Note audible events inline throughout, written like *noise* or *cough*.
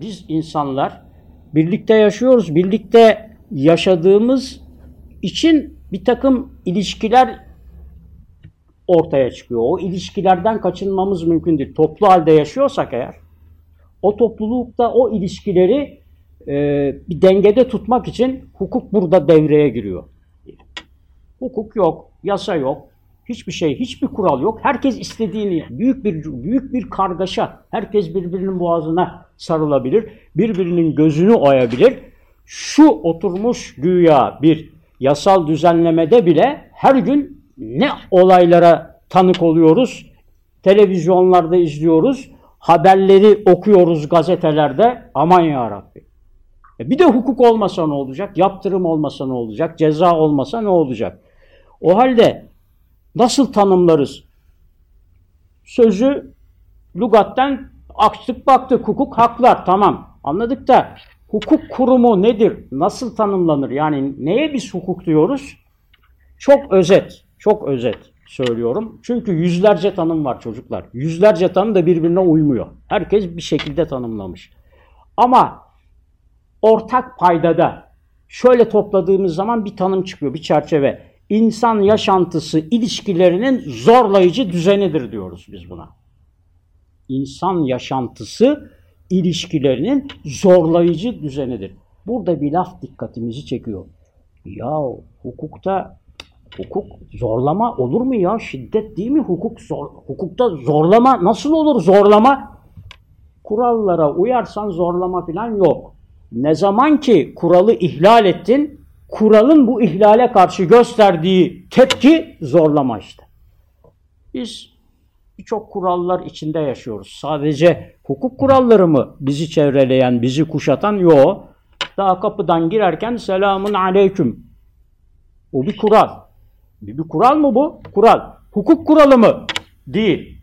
biz insanlar birlikte yaşıyoruz. Birlikte yaşadığımız için bir takım ilişkiler ortaya çıkıyor. O ilişkilerden kaçınmamız mümkün değil. Toplu halde yaşıyorsak eğer, o toplulukta o ilişkileri e, bir dengede tutmak için hukuk burada devreye giriyor. Hukuk yok, yasa yok, hiçbir şey, hiçbir kural yok. Herkes istediğini, büyük bir büyük bir kargaşa. Herkes birbirinin boğazına sarılabilir, birbirinin gözünü oyabilir. Şu oturmuş güya bir yasal düzenlemede bile her gün ne olaylara tanık oluyoruz, televizyonlarda izliyoruz, haberleri okuyoruz gazetelerde. Aman ya Rabbi. E bir de hukuk olmasa ne olacak? Yaptırım olmasa ne olacak? Ceza olmasa ne olacak? O halde nasıl tanımlarız? Sözü lügatten açtık baktık hukuk haklar tamam anladık da hukuk kurumu nedir? Nasıl tanımlanır? Yani neye biz hukuk diyoruz? Çok özet, çok özet söylüyorum. Çünkü yüzlerce tanım var çocuklar. Yüzlerce tanım da birbirine uymuyor. Herkes bir şekilde tanımlamış. Ama ortak paydada şöyle topladığımız zaman bir tanım çıkıyor, bir çerçeve. İnsan yaşantısı ilişkilerinin zorlayıcı düzenidir diyoruz biz buna. İnsan yaşantısı ilişkilerinin zorlayıcı düzenidir. Burada bir laf dikkatimizi çekiyor. Ya hukukta hukuk zorlama olur mu ya? Şiddet değil mi? Hukuk zor, hukukta zorlama nasıl olur zorlama? Kurallara uyarsan zorlama falan yok. Ne zaman ki kuralı ihlal ettin, kuralın bu ihlale karşı gösterdiği tepki zorlama işte. Biz birçok kurallar içinde yaşıyoruz. Sadece hukuk kuralları mı bizi çevreleyen, bizi kuşatan? Yok. Daha kapıdan girerken selamun aleyküm. O bir kural. Bir, bir kural mı bu? Kural. Hukuk kuralı mı? Değil.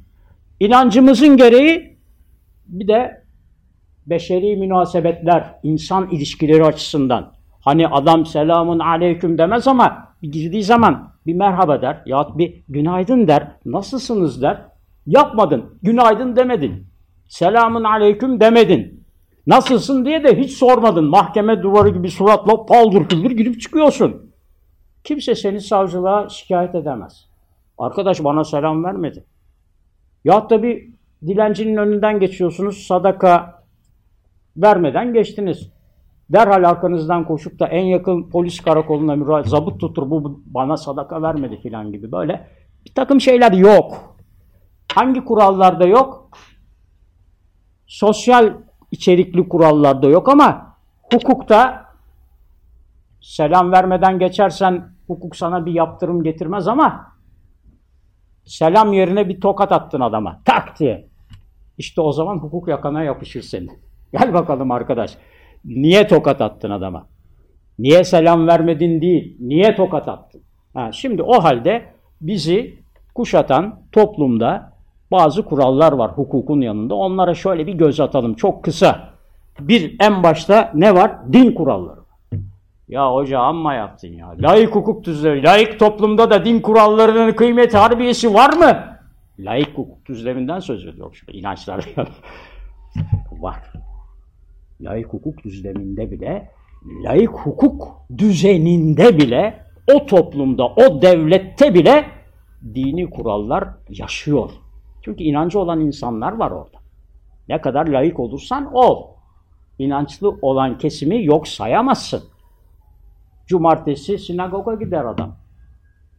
İnancımızın gereği bir de beşeri münasebetler, insan ilişkileri açısından. Hani adam selamun aleyküm demez ama girdiği zaman bir merhaba der yahut bir günaydın der, nasılsınız der. Yapmadın, günaydın demedin, selamun aleyküm demedin. Nasılsın diye de hiç sormadın. Mahkeme duvarı gibi suratla paldır küldür girip çıkıyorsun. Kimse seni savcılığa şikayet edemez. Arkadaş bana selam vermedi. Ya da bir dilencinin önünden geçiyorsunuz, sadaka vermeden geçtiniz. Derhal arkanızdan koşup da en yakın polis karakoluna müracaat, zabıt tutur bu bana sadaka vermedi filan gibi böyle bir takım şeyler yok. Hangi kurallarda yok? Sosyal içerikli kurallarda yok ama hukukta selam vermeden geçersen hukuk sana bir yaptırım getirmez ama selam yerine bir tokat attın adama tak diye. İşte o zaman hukuk yakana yapışır senin. Gel bakalım arkadaş. Niye tokat attın adama? Niye selam vermedin değil. Niye tokat attın? Ha, şimdi o halde bizi kuşatan toplumda bazı kurallar var hukukun yanında. Onlara şöyle bir göz atalım çok kısa. Bir en başta ne var? Din kuralları. Ya hoca amma yaptın ya. Layık hukuk düzlemi. Layık toplumda da din kurallarının kıymeti harbiyesi var mı? Layık hukuk düzleminden söz ediyor. Şöyle inançlar *laughs* var. Layık hukuk düzleminde bile, layık hukuk düzeninde bile, o toplumda, o devlette bile dini kurallar yaşıyor. Çünkü inancı olan insanlar var orada. Ne kadar layık olursan ol. İnançlı olan kesimi yok sayamazsın. Cumartesi sinagoga gider adam.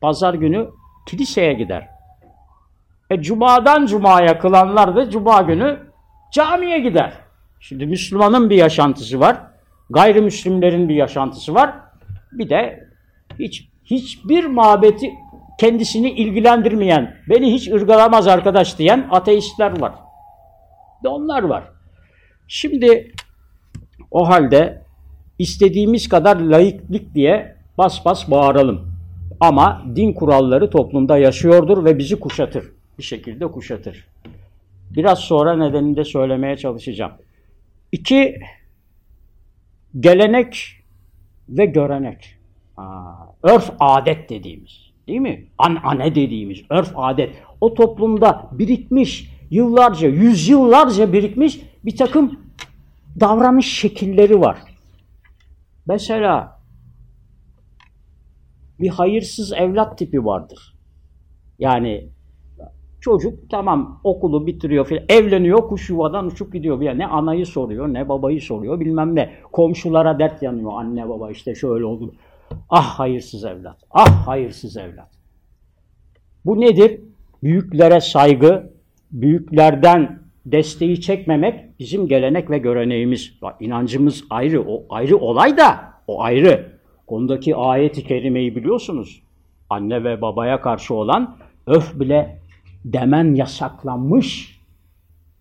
Pazar günü kiliseye gider. E cumadan cumaya kılanlar da cuma günü camiye gider. Şimdi Müslümanın bir yaşantısı var. Gayrimüslimlerin bir yaşantısı var. Bir de hiç hiçbir mabeti kendisini ilgilendirmeyen, beni hiç ırgalamaz arkadaş diyen ateistler var. De onlar var. Şimdi o halde istediğimiz kadar layıklık diye bas bas bağıralım. Ama din kuralları toplumda yaşıyordur ve bizi kuşatır. Bir şekilde kuşatır. Biraz sonra nedenini de söylemeye çalışacağım. İki, gelenek ve görenek. Örf adet dediğimiz. Değil mi? Anane dediğimiz örf adet. O toplumda birikmiş, yıllarca, yüzyıllarca birikmiş bir takım davranış şekilleri var. Mesela bir hayırsız evlat tipi vardır. Yani çocuk tamam okulu bitiriyor filan evleniyor kuş yuvadan uçup gidiyor. Yani ne anayı soruyor ne babayı soruyor bilmem ne. Komşulara dert yanıyor anne baba işte şöyle oldu. Ah hayırsız evlat. Ah hayırsız evlat. Bu nedir? Büyüklere saygı, büyüklerden desteği çekmemek bizim gelenek ve göreneğimiz. İnancımız ayrı, o ayrı olay da o ayrı. Konudaki ayet-i kerimeyi biliyorsunuz. Anne ve babaya karşı olan öf bile demen yasaklanmış.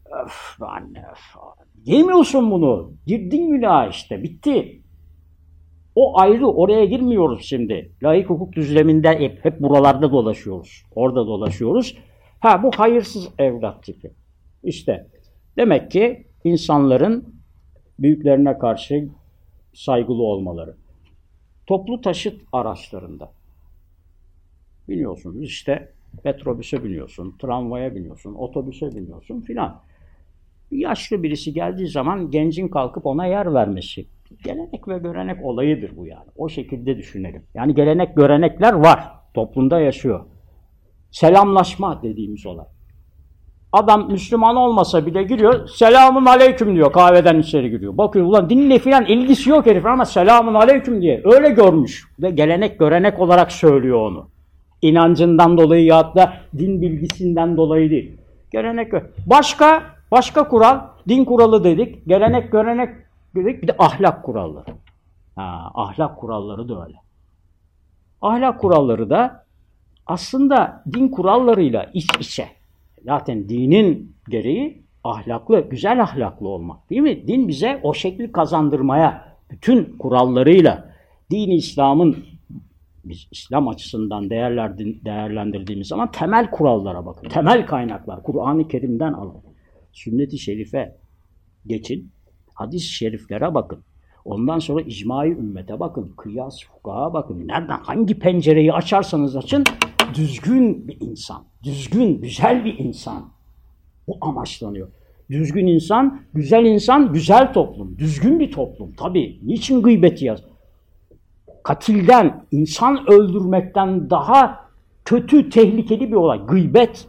Öf anne öf. Yemiyorsun bunu. Girdin günah işte bitti. O ayrı oraya girmiyoruz şimdi. Layık hukuk düzleminde hep, hep buralarda dolaşıyoruz. Orada dolaşıyoruz. Ha bu hayırsız evlat tipi. İşte demek ki insanların büyüklerine karşı saygılı olmaları. Toplu taşıt araçlarında. Biliyorsunuz işte metrobüse biniyorsun, tramvaya biniyorsun, otobüse biniyorsun filan. Yaşlı birisi geldiği zaman gencin kalkıp ona yer vermesi. Gelenek ve görenek olayıdır bu yani. O şekilde düşünelim. Yani gelenek görenekler var. Toplumda yaşıyor. Selamlaşma dediğimiz olay. Adam Müslüman olmasa bile giriyor, selamun aleyküm diyor kahveden içeri giriyor. Bakıyor ulan dinle filan ilgisi yok herif ama selamun aleyküm diye. Öyle görmüş ve gelenek görenek olarak söylüyor onu. İnancından dolayı ya da din bilgisinden dolayı değil. Gelenek Başka, başka kural, din kuralı dedik, gelenek görenek dedik, bir de ahlak kuralları. Ha, ahlak kuralları da öyle. Ahlak kuralları da aslında din kurallarıyla iç içe. Zaten dinin gereği ahlaklı, güzel ahlaklı olmak değil mi? Din bize o şekli kazandırmaya bütün kurallarıyla din İslam'ın biz İslam açısından değerlendirdiğimiz zaman temel kurallara bakın. Temel kaynaklar. Kur'an-ı Kerim'den alın. Sünnet-i Şerife geçin. Hadis-i şeriflere bakın. Ondan sonra icmai ümmete bakın. Kıyas, fukaha bakın. Nereden, hangi pencereyi açarsanız açın düzgün bir insan, düzgün, güzel bir insan. Bu amaçlanıyor. Düzgün insan, güzel insan, güzel toplum, düzgün bir toplum. Tabii, niçin gıybeti yaz? Katilden, insan öldürmekten daha kötü, tehlikeli bir olay. Gıybet.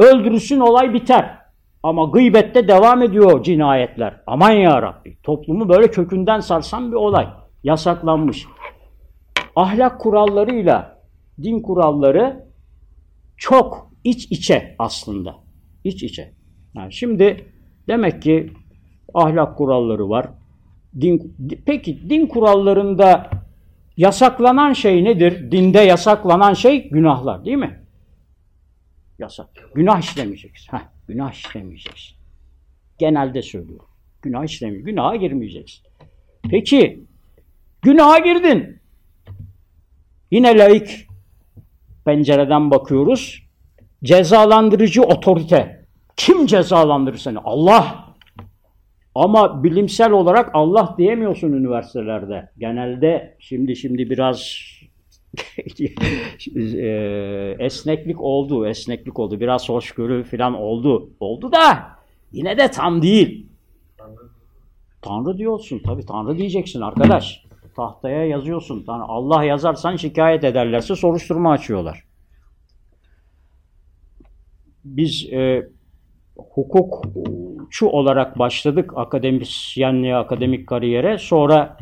Öldürürsün olay biter. Ama gıybette devam ediyor cinayetler. Aman ya Rabbi. Toplumu böyle kökünden sarsan bir olay. Yasaklanmış. Ahlak kurallarıyla din kuralları çok iç içe aslında. İç içe. Yani şimdi demek ki ahlak kuralları var. Din, peki din kurallarında yasaklanan şey nedir? Dinde yasaklanan şey günahlar değil mi? Yasak. Günah işlemeyeceksin. Heh, günah işlemeyeceksin. Genelde söylüyorum. Günah işlemeyeceksin. Günaha girmeyeceksin. Peki günaha girdin. Yine laik pencereden bakıyoruz. Cezalandırıcı otorite. Kim cezalandırır seni? Allah. Ama bilimsel olarak Allah diyemiyorsun üniversitelerde. Genelde şimdi şimdi biraz *laughs* e, esneklik oldu, esneklik oldu. Biraz hoşgörü falan oldu. Oldu da yine de tam değil. Tanrı diyorsun. Tabii Tanrı diyeceksin arkadaş tahtaya yazıyorsun. Yani Allah yazarsan şikayet ederlerse soruşturma açıyorlar. Biz e, hukukçu olarak başladık akademisyenliğe, akademik kariyere. Sonra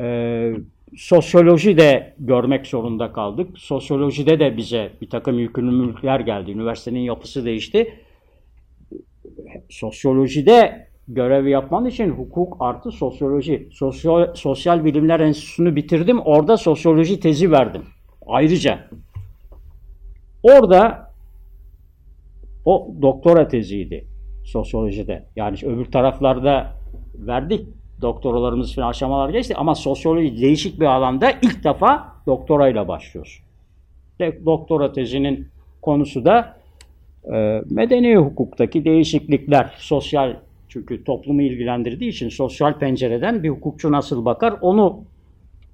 e, sosyoloji de görmek zorunda kaldık. Sosyolojide de bize bir takım yükümlülükler geldi. Üniversitenin yapısı değişti. Sosyolojide görev yapman için hukuk artı sosyoloji. Sosyal, Sosyal Bilimler Enstitüsü'nü bitirdim. Orada sosyoloji tezi verdim. Ayrıca. Orada o doktora teziydi sosyolojide. Yani öbür taraflarda verdik. Doktoralarımız falan aşamalar geçti ama sosyoloji değişik bir alanda ilk defa doktorayla başlıyoruz. Doktora tezinin konusu da e, medeni hukuktaki değişiklikler, sosyal çünkü toplumu ilgilendirdiği için sosyal pencereden bir hukukçu nasıl bakar onu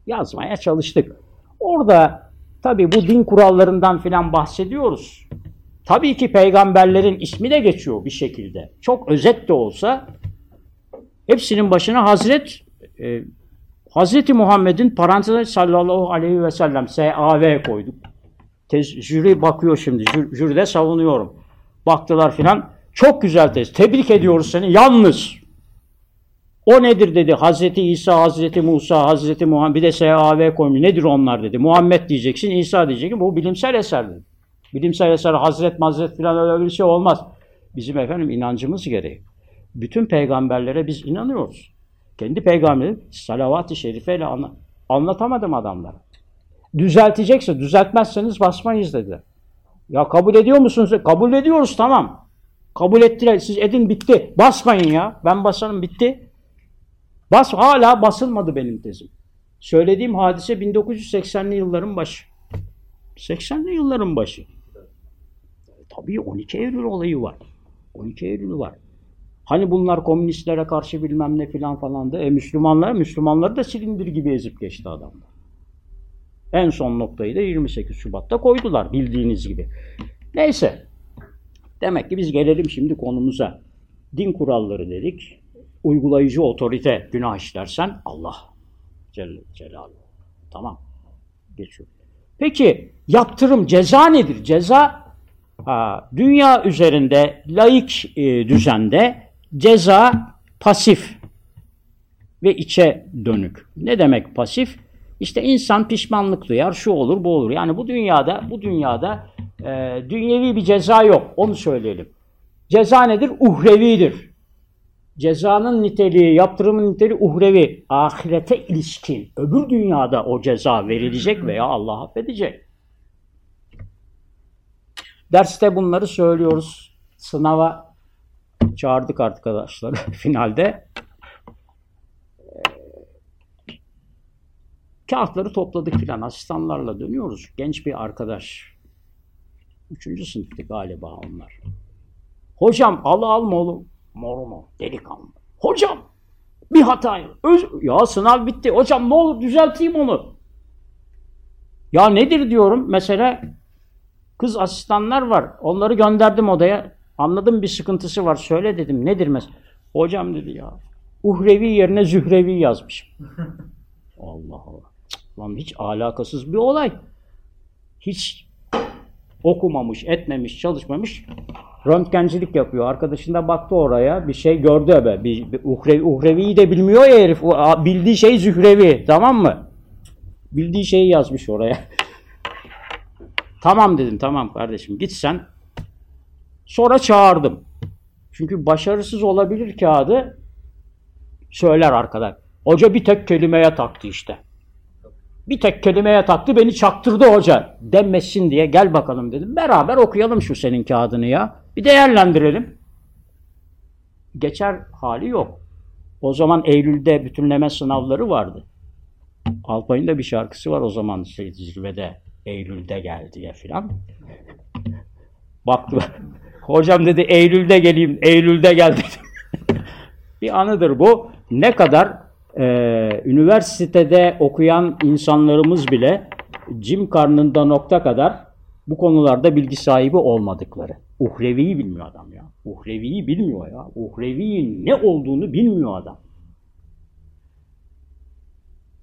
yazmaya çalıştık. Orada tabi bu din kurallarından filan bahsediyoruz. Tabii ki peygamberlerin ismi de geçiyor bir şekilde. Çok özet de olsa Hepsinin başına Hazret e, Hazreti Muhammed'in parantezine sallallahu aleyhi ve sellem SAV koyduk. Tez, jüri bakıyor şimdi. Jür, jüride savunuyorum. Baktılar filan. Çok güzel tez. Tebrik ediyoruz seni. Yalnız o nedir dedi. Hazreti İsa, Hazreti Musa, Hazreti Muhammed bir de SAV koymuş. Nedir onlar dedi. Muhammed diyeceksin, İsa diyeceksin. Bu bilimsel eser dedi. Bilimsel eser Hazret Mazret filan öyle bir şey olmaz. Bizim efendim inancımız gereği. Bütün peygamberlere biz inanıyoruz. Kendi peygamberim salavat-ı şerifeyle anla anlatamadım adamlara. Düzeltecekse, düzeltmezseniz basmayız dedi. Ya kabul ediyor musunuz? Kabul ediyoruz tamam. Kabul ettiler. Siz edin bitti. Basmayın ya. Ben basarım bitti. Bas hala basılmadı benim tezim. Söylediğim hadise 1980'li yılların başı. 80'li yılların başı. Tabii 12 Eylül olayı var. 12 Eylül var. Hani bunlar komünistlere karşı bilmem ne filan falan da. E Müslümanlar, Müslümanları da silindir gibi ezip geçti adamlar. En son noktayı da 28 Şubat'ta koydular bildiğiniz gibi. Neyse. Demek ki biz gelelim şimdi konumuza. Din kuralları dedik. Uygulayıcı otorite günah işlersen Allah Celle Celaluhu. Tamam. Geçiyor. Peki yaptırım ceza nedir? Ceza dünya üzerinde laik e, düzende ceza pasif ve içe dönük. Ne demek pasif? İşte insan pişmanlık duyar, şu olur, bu olur. Yani bu dünyada, bu dünyada e, dünyevi bir ceza yok. Onu söyleyelim. Ceza nedir? Uhrevidir. Cezanın niteliği, yaptırımın niteliği uhrevi. Ahirete ilişkin. Öbür dünyada o ceza verilecek veya Allah affedecek. Derste bunları söylüyoruz. Sınava çağırdık arkadaşları *laughs* finalde. Kağıtları topladık filan. Asistanlarla dönüyoruz. Genç bir arkadaş. Üçüncü sınıftı galiba onlar. Hocam al alma oğlum. Mor mu? Delikanlı. Hocam bir hata. Öz ya sınav bitti. Hocam ne olur düzelteyim onu. Ya nedir diyorum. Mesela kız asistanlar var. Onları gönderdim odaya. Anladım bir sıkıntısı var. Söyle dedim. Nedir mesela? Hocam dedi ya. Uhrevi yerine zührevi yazmışım. *laughs* Allah Allah. Lan hiç alakasız bir olay. Hiç okumamış, etmemiş, çalışmamış. Röntgencilik yapıyor. Arkadaşında baktı oraya. Bir şey gördü be. Bir, bir uhrevi, uhreviyi de bilmiyor ya herif. O, bildiği şey zührevi. Tamam mı? Bildiği şeyi yazmış oraya. *laughs* tamam dedim. Tamam kardeşim. Git sen. Sonra çağırdım. Çünkü başarısız olabilir kağıdı söyler arkadaş. Hoca bir tek kelimeye taktı işte. Bir tek kelimeye taktı beni çaktırdı hoca. Demesin diye gel bakalım dedim. Beraber okuyalım şu senin kağıdını ya. Bir değerlendirelim. Geçer hali yok. O zaman Eylül'de bütünleme sınavları vardı. Alpay'ın da bir şarkısı var o zaman şey, zirvede. Eylül'de gel diye filan. Baktı. Hocam dedi Eylül'de geleyim. Eylül'de gel dedi. *laughs* bir anıdır bu. Ne kadar e, üniversitede okuyan insanlarımız bile cim karnında nokta kadar bu konularda bilgi sahibi olmadıkları. Uhreviyi bilmiyor adam ya. Uhreviyi bilmiyor ya. Uhreviyin ne olduğunu bilmiyor adam.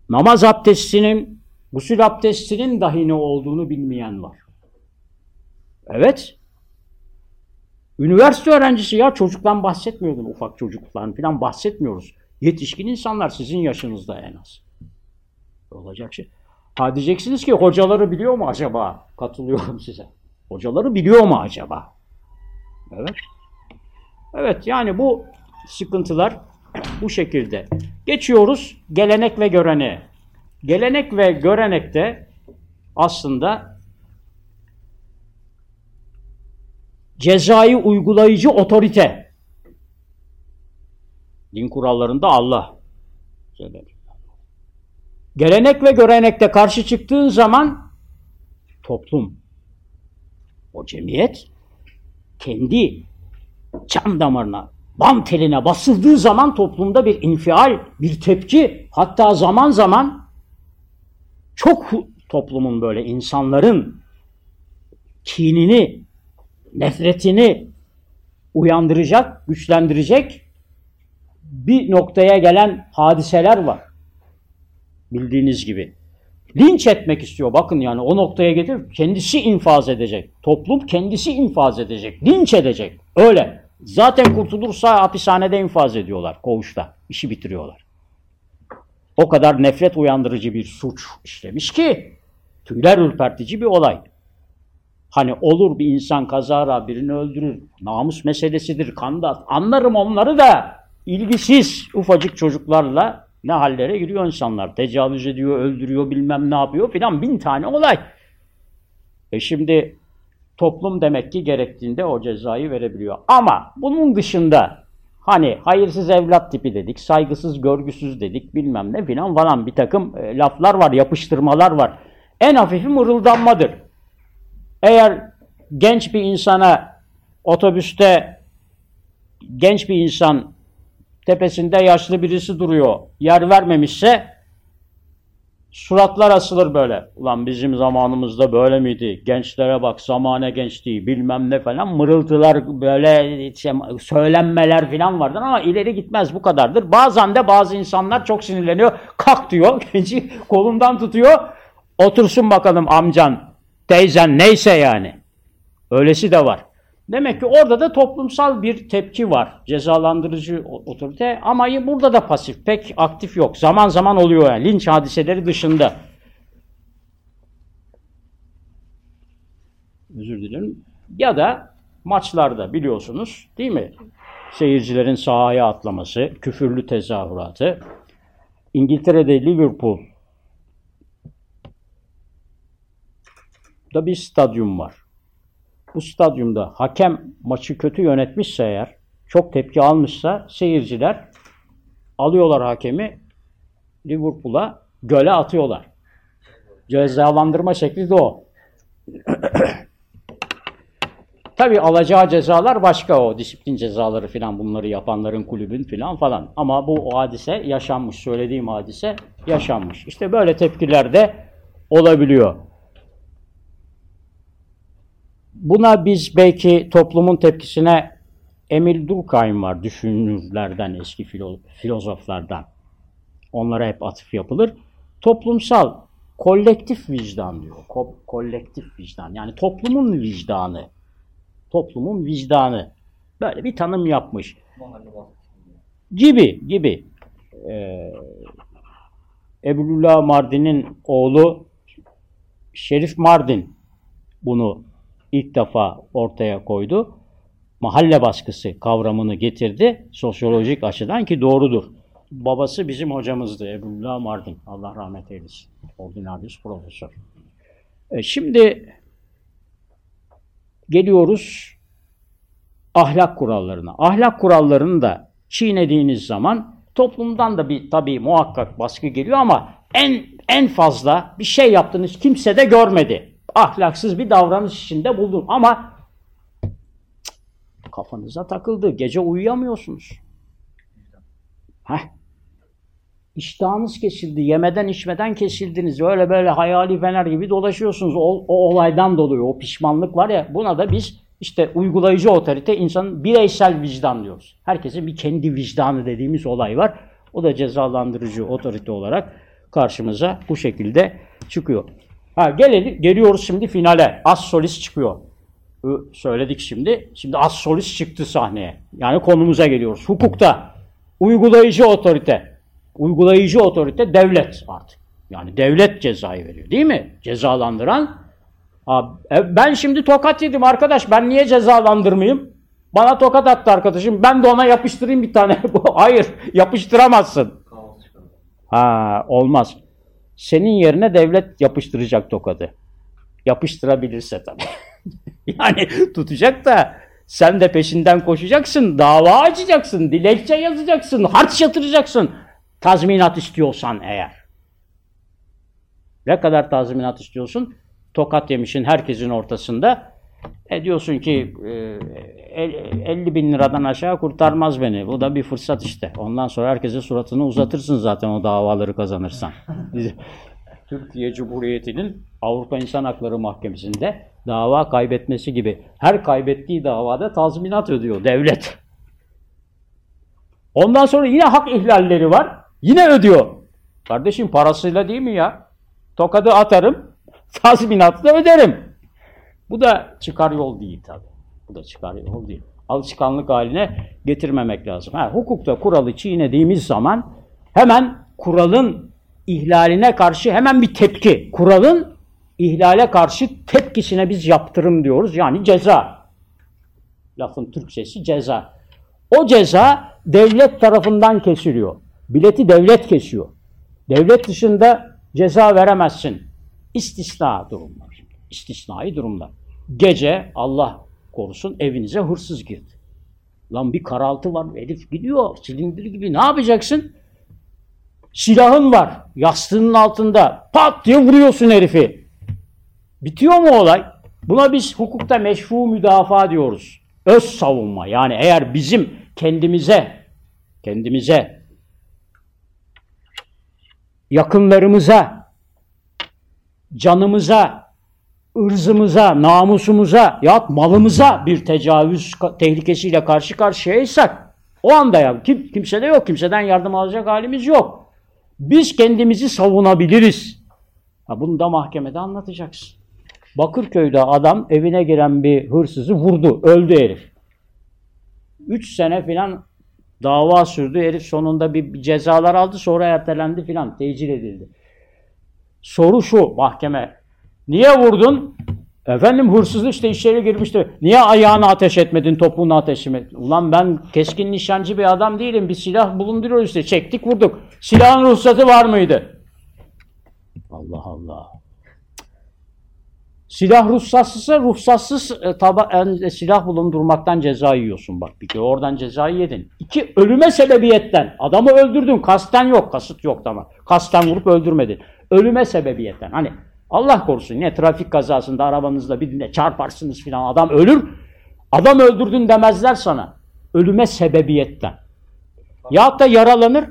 Namaz abdestinin, gusül abdestinin dahi ne olduğunu bilmeyen var. Evet. Üniversite öğrencisi ya çocuktan bahsetmiyordum ufak çocuklardan falan bahsetmiyoruz. Yetişkin insanlar sizin yaşınızda en az. Olacak şey. Ha diyeceksiniz ki hocaları biliyor mu acaba? Katılıyorum size. Hocaları biliyor mu acaba? Evet. Evet yani bu sıkıntılar bu şekilde. Geçiyoruz gelenek ve görene. Gelenek ve görenekte aslında cezayı uygulayıcı otorite. Din kurallarında Allah. Gelenek ve görenekte karşı çıktığın zaman toplum, o cemiyet kendi can damarına, bam teline basıldığı zaman toplumda bir infial, bir tepki, hatta zaman zaman çok toplumun böyle insanların kinini, nefretini uyandıracak, güçlendirecek bir noktaya gelen hadiseler var. Bildiğiniz gibi. Linç etmek istiyor. Bakın yani o noktaya getir. Kendisi infaz edecek. Toplum kendisi infaz edecek. Linç edecek. Öyle. Zaten kurtulursa hapishanede infaz ediyorlar. Koğuşta. işi bitiriyorlar. O kadar nefret uyandırıcı bir suç işlemiş ki tüyler ürpertici bir olay. Hani olur bir insan kazara birini öldürür. Namus meselesidir, kanda. Anlarım onları da ilgisiz ufacık çocuklarla ne hallere giriyor insanlar. Tecavüz ediyor, öldürüyor, bilmem ne yapıyor filan bin tane olay. E şimdi toplum demek ki gerektiğinde o cezayı verebiliyor. Ama bunun dışında hani hayırsız evlat tipi dedik, saygısız, görgüsüz dedik, bilmem ne filan falan bir takım e, laflar var, yapıştırmalar var. En hafifi mırıldanmadır. Eğer genç bir insana otobüste genç bir insan tepesinde yaşlı birisi duruyor. Yer vermemişse suratlar asılır böyle. Ulan bizim zamanımızda böyle miydi? Gençlere bak zamane gençliği bilmem ne falan mırıltılar böyle şey, söylenmeler falan vardır ama ileri gitmez bu kadardır. Bazen de bazı insanlar çok sinirleniyor. Kalk diyor. *laughs* Genci kolundan tutuyor. Otursun bakalım amcan, teyzen neyse yani. Öylesi de var. Demek ki orada da toplumsal bir tepki var. Cezalandırıcı otorite ama burada da pasif, pek aktif yok. Zaman zaman oluyor yani linç hadiseleri dışında. Özür dilerim. Ya da maçlarda biliyorsunuz değil mi? Seyircilerin sahaya atlaması, küfürlü tezahüratı. İngiltere'de Liverpool da bir stadyum var bu stadyumda hakem maçı kötü yönetmişse eğer, çok tepki almışsa seyirciler alıyorlar hakemi Liverpool'a göle atıyorlar. Cezalandırma şekli de o. *clears throat* Tabi alacağı cezalar başka o. Disiplin cezaları filan bunları yapanların kulübün filan falan. Ama bu o hadise yaşanmış. Söylediğim hadise yaşanmış. İşte böyle tepkiler de olabiliyor. Buna biz belki toplumun tepkisine Emil Durkheim var düşünürlerden, eski filo filozoflardan. Onlara hep atıf yapılır. Toplumsal, kolektif vicdan diyor. Ko kolektif vicdan. Yani toplumun vicdanı. Toplumun vicdanı. Böyle bir tanım yapmış. Gibi, gibi. Ee, Ebulullah Mardin'in oğlu Şerif Mardin bunu ilk defa ortaya koydu. Mahalle baskısı kavramını getirdi sosyolojik açıdan ki doğrudur. Babası bizim hocamızdı Ebullah Mardin. Allah rahmet eylesin. Ordinarius profesör. E şimdi geliyoruz ahlak kurallarına. Ahlak kurallarını da çiğnediğiniz zaman toplumdan da bir tabii muhakkak baskı geliyor ama en en fazla bir şey yaptınız kimse de görmedi ahlaksız bir davranış içinde buldun ama cık, kafanıza takıldı. Gece uyuyamıyorsunuz. Heh. İştahınız kesildi. Yemeden içmeden kesildiniz. Öyle böyle hayali fener gibi dolaşıyorsunuz. O, o olaydan dolayı o pişmanlık var ya buna da biz işte uygulayıcı otorite insanın bireysel vicdan diyoruz. Herkesin bir kendi vicdanı dediğimiz olay var. O da cezalandırıcı otorite olarak karşımıza bu şekilde çıkıyor. Ha gelelim, geliyoruz şimdi finale. As solist çıkıyor. Söyledik şimdi. Şimdi as solist çıktı sahneye. Yani konumuza geliyoruz. Hukukta uygulayıcı otorite. Uygulayıcı otorite devlet artık. Yani devlet cezayı veriyor değil mi? Cezalandıran. Ha, e, ben şimdi tokat yedim arkadaş. Ben niye cezalandırmayayım? Bana tokat attı arkadaşım. Ben de ona yapıştırayım bir tane. *laughs* Hayır yapıştıramazsın. Ha olmaz. Senin yerine devlet yapıştıracak tokadı. Yapıştırabilirse tabii. *laughs* yani tutacak da sen de peşinden koşacaksın, dava açacaksın, dilekçe yazacaksın, harç yatıracaksın. Tazminat istiyorsan eğer. Ne kadar tazminat istiyorsun? Tokat yemişin herkesin ortasında. E diyorsun ki 50 e, bin liradan aşağı kurtarmaz beni. Bu da bir fırsat işte. Ondan sonra herkese suratını uzatırsın zaten o davaları kazanırsan. *laughs* Türkiye Cumhuriyeti'nin Avrupa İnsan Hakları Mahkemesi'nde dava kaybetmesi gibi her kaybettiği davada tazminat ödüyor devlet. Ondan sonra yine hak ihlalleri var. Yine ödüyor. Kardeşim parasıyla değil mi ya? Tokadı atarım, *laughs* tazminatı da öderim. Bu da çıkar yol değil tabi. Bu da çıkar yol değil. Alışkanlık haline getirmemek lazım. Ha, hukukta kuralı çiğnediğimiz zaman hemen kuralın ihlaline karşı hemen bir tepki. Kuralın ihlale karşı tepkisine biz yaptırım diyoruz. Yani ceza. Lafın Türkçesi ceza. O ceza devlet tarafından kesiliyor. Bileti devlet kesiyor. Devlet dışında ceza veremezsin. İstisna durumlar. İstisnai durumlar. Gece Allah korusun evinize hırsız girdi. Lan bir karaltı var. Herif gidiyor silindir gibi. Ne yapacaksın? Silahın var. Yastığının altında. Pat diye vuruyorsun herifi. Bitiyor mu olay? Buna biz hukukta meşru müdafaa diyoruz. Öz savunma. Yani eğer bizim kendimize kendimize yakınlarımıza canımıza ırzımıza, namusumuza ya malımıza bir tecavüz tehlikesiyle karşı karşıyaysak o anda ya kim, kimse de yok. Kimseden yardım alacak halimiz yok. Biz kendimizi savunabiliriz. Ha, bunu da mahkemede anlatacaksın. Bakırköy'de adam evine giren bir hırsızı vurdu. Öldü herif. Üç sene filan dava sürdü. Herif sonunda bir, cezalar aldı. Sonra ertelendi filan. Tecil edildi. Soru şu mahkeme. Niye vurdun? Efendim hırsız işte içeri girmişti. Niye ayağını ateş etmedin, topuğunu ateş etmedin? Ulan ben keskin nişancı bir adam değilim. Bir silah bulunduruyoruz işte. Çektik vurduk. Silahın ruhsatı var mıydı? Allah Allah. Silah ruhsatsızsa ruhsatsız e, taba, e, silah bulundurmaktan ceza yiyorsun bak bir kere oradan cezayı yedin. İki ölüme sebebiyetten adamı öldürdün kasten yok kasıt yok tamam. Kasten vurup öldürmedin. Ölüme sebebiyetten hani Allah korusun ne trafik kazasında arabanızla birine çarparsınız filan adam ölür. Adam öldürdün demezler sana. Ölüme sebebiyetten. Ya da yaralanır.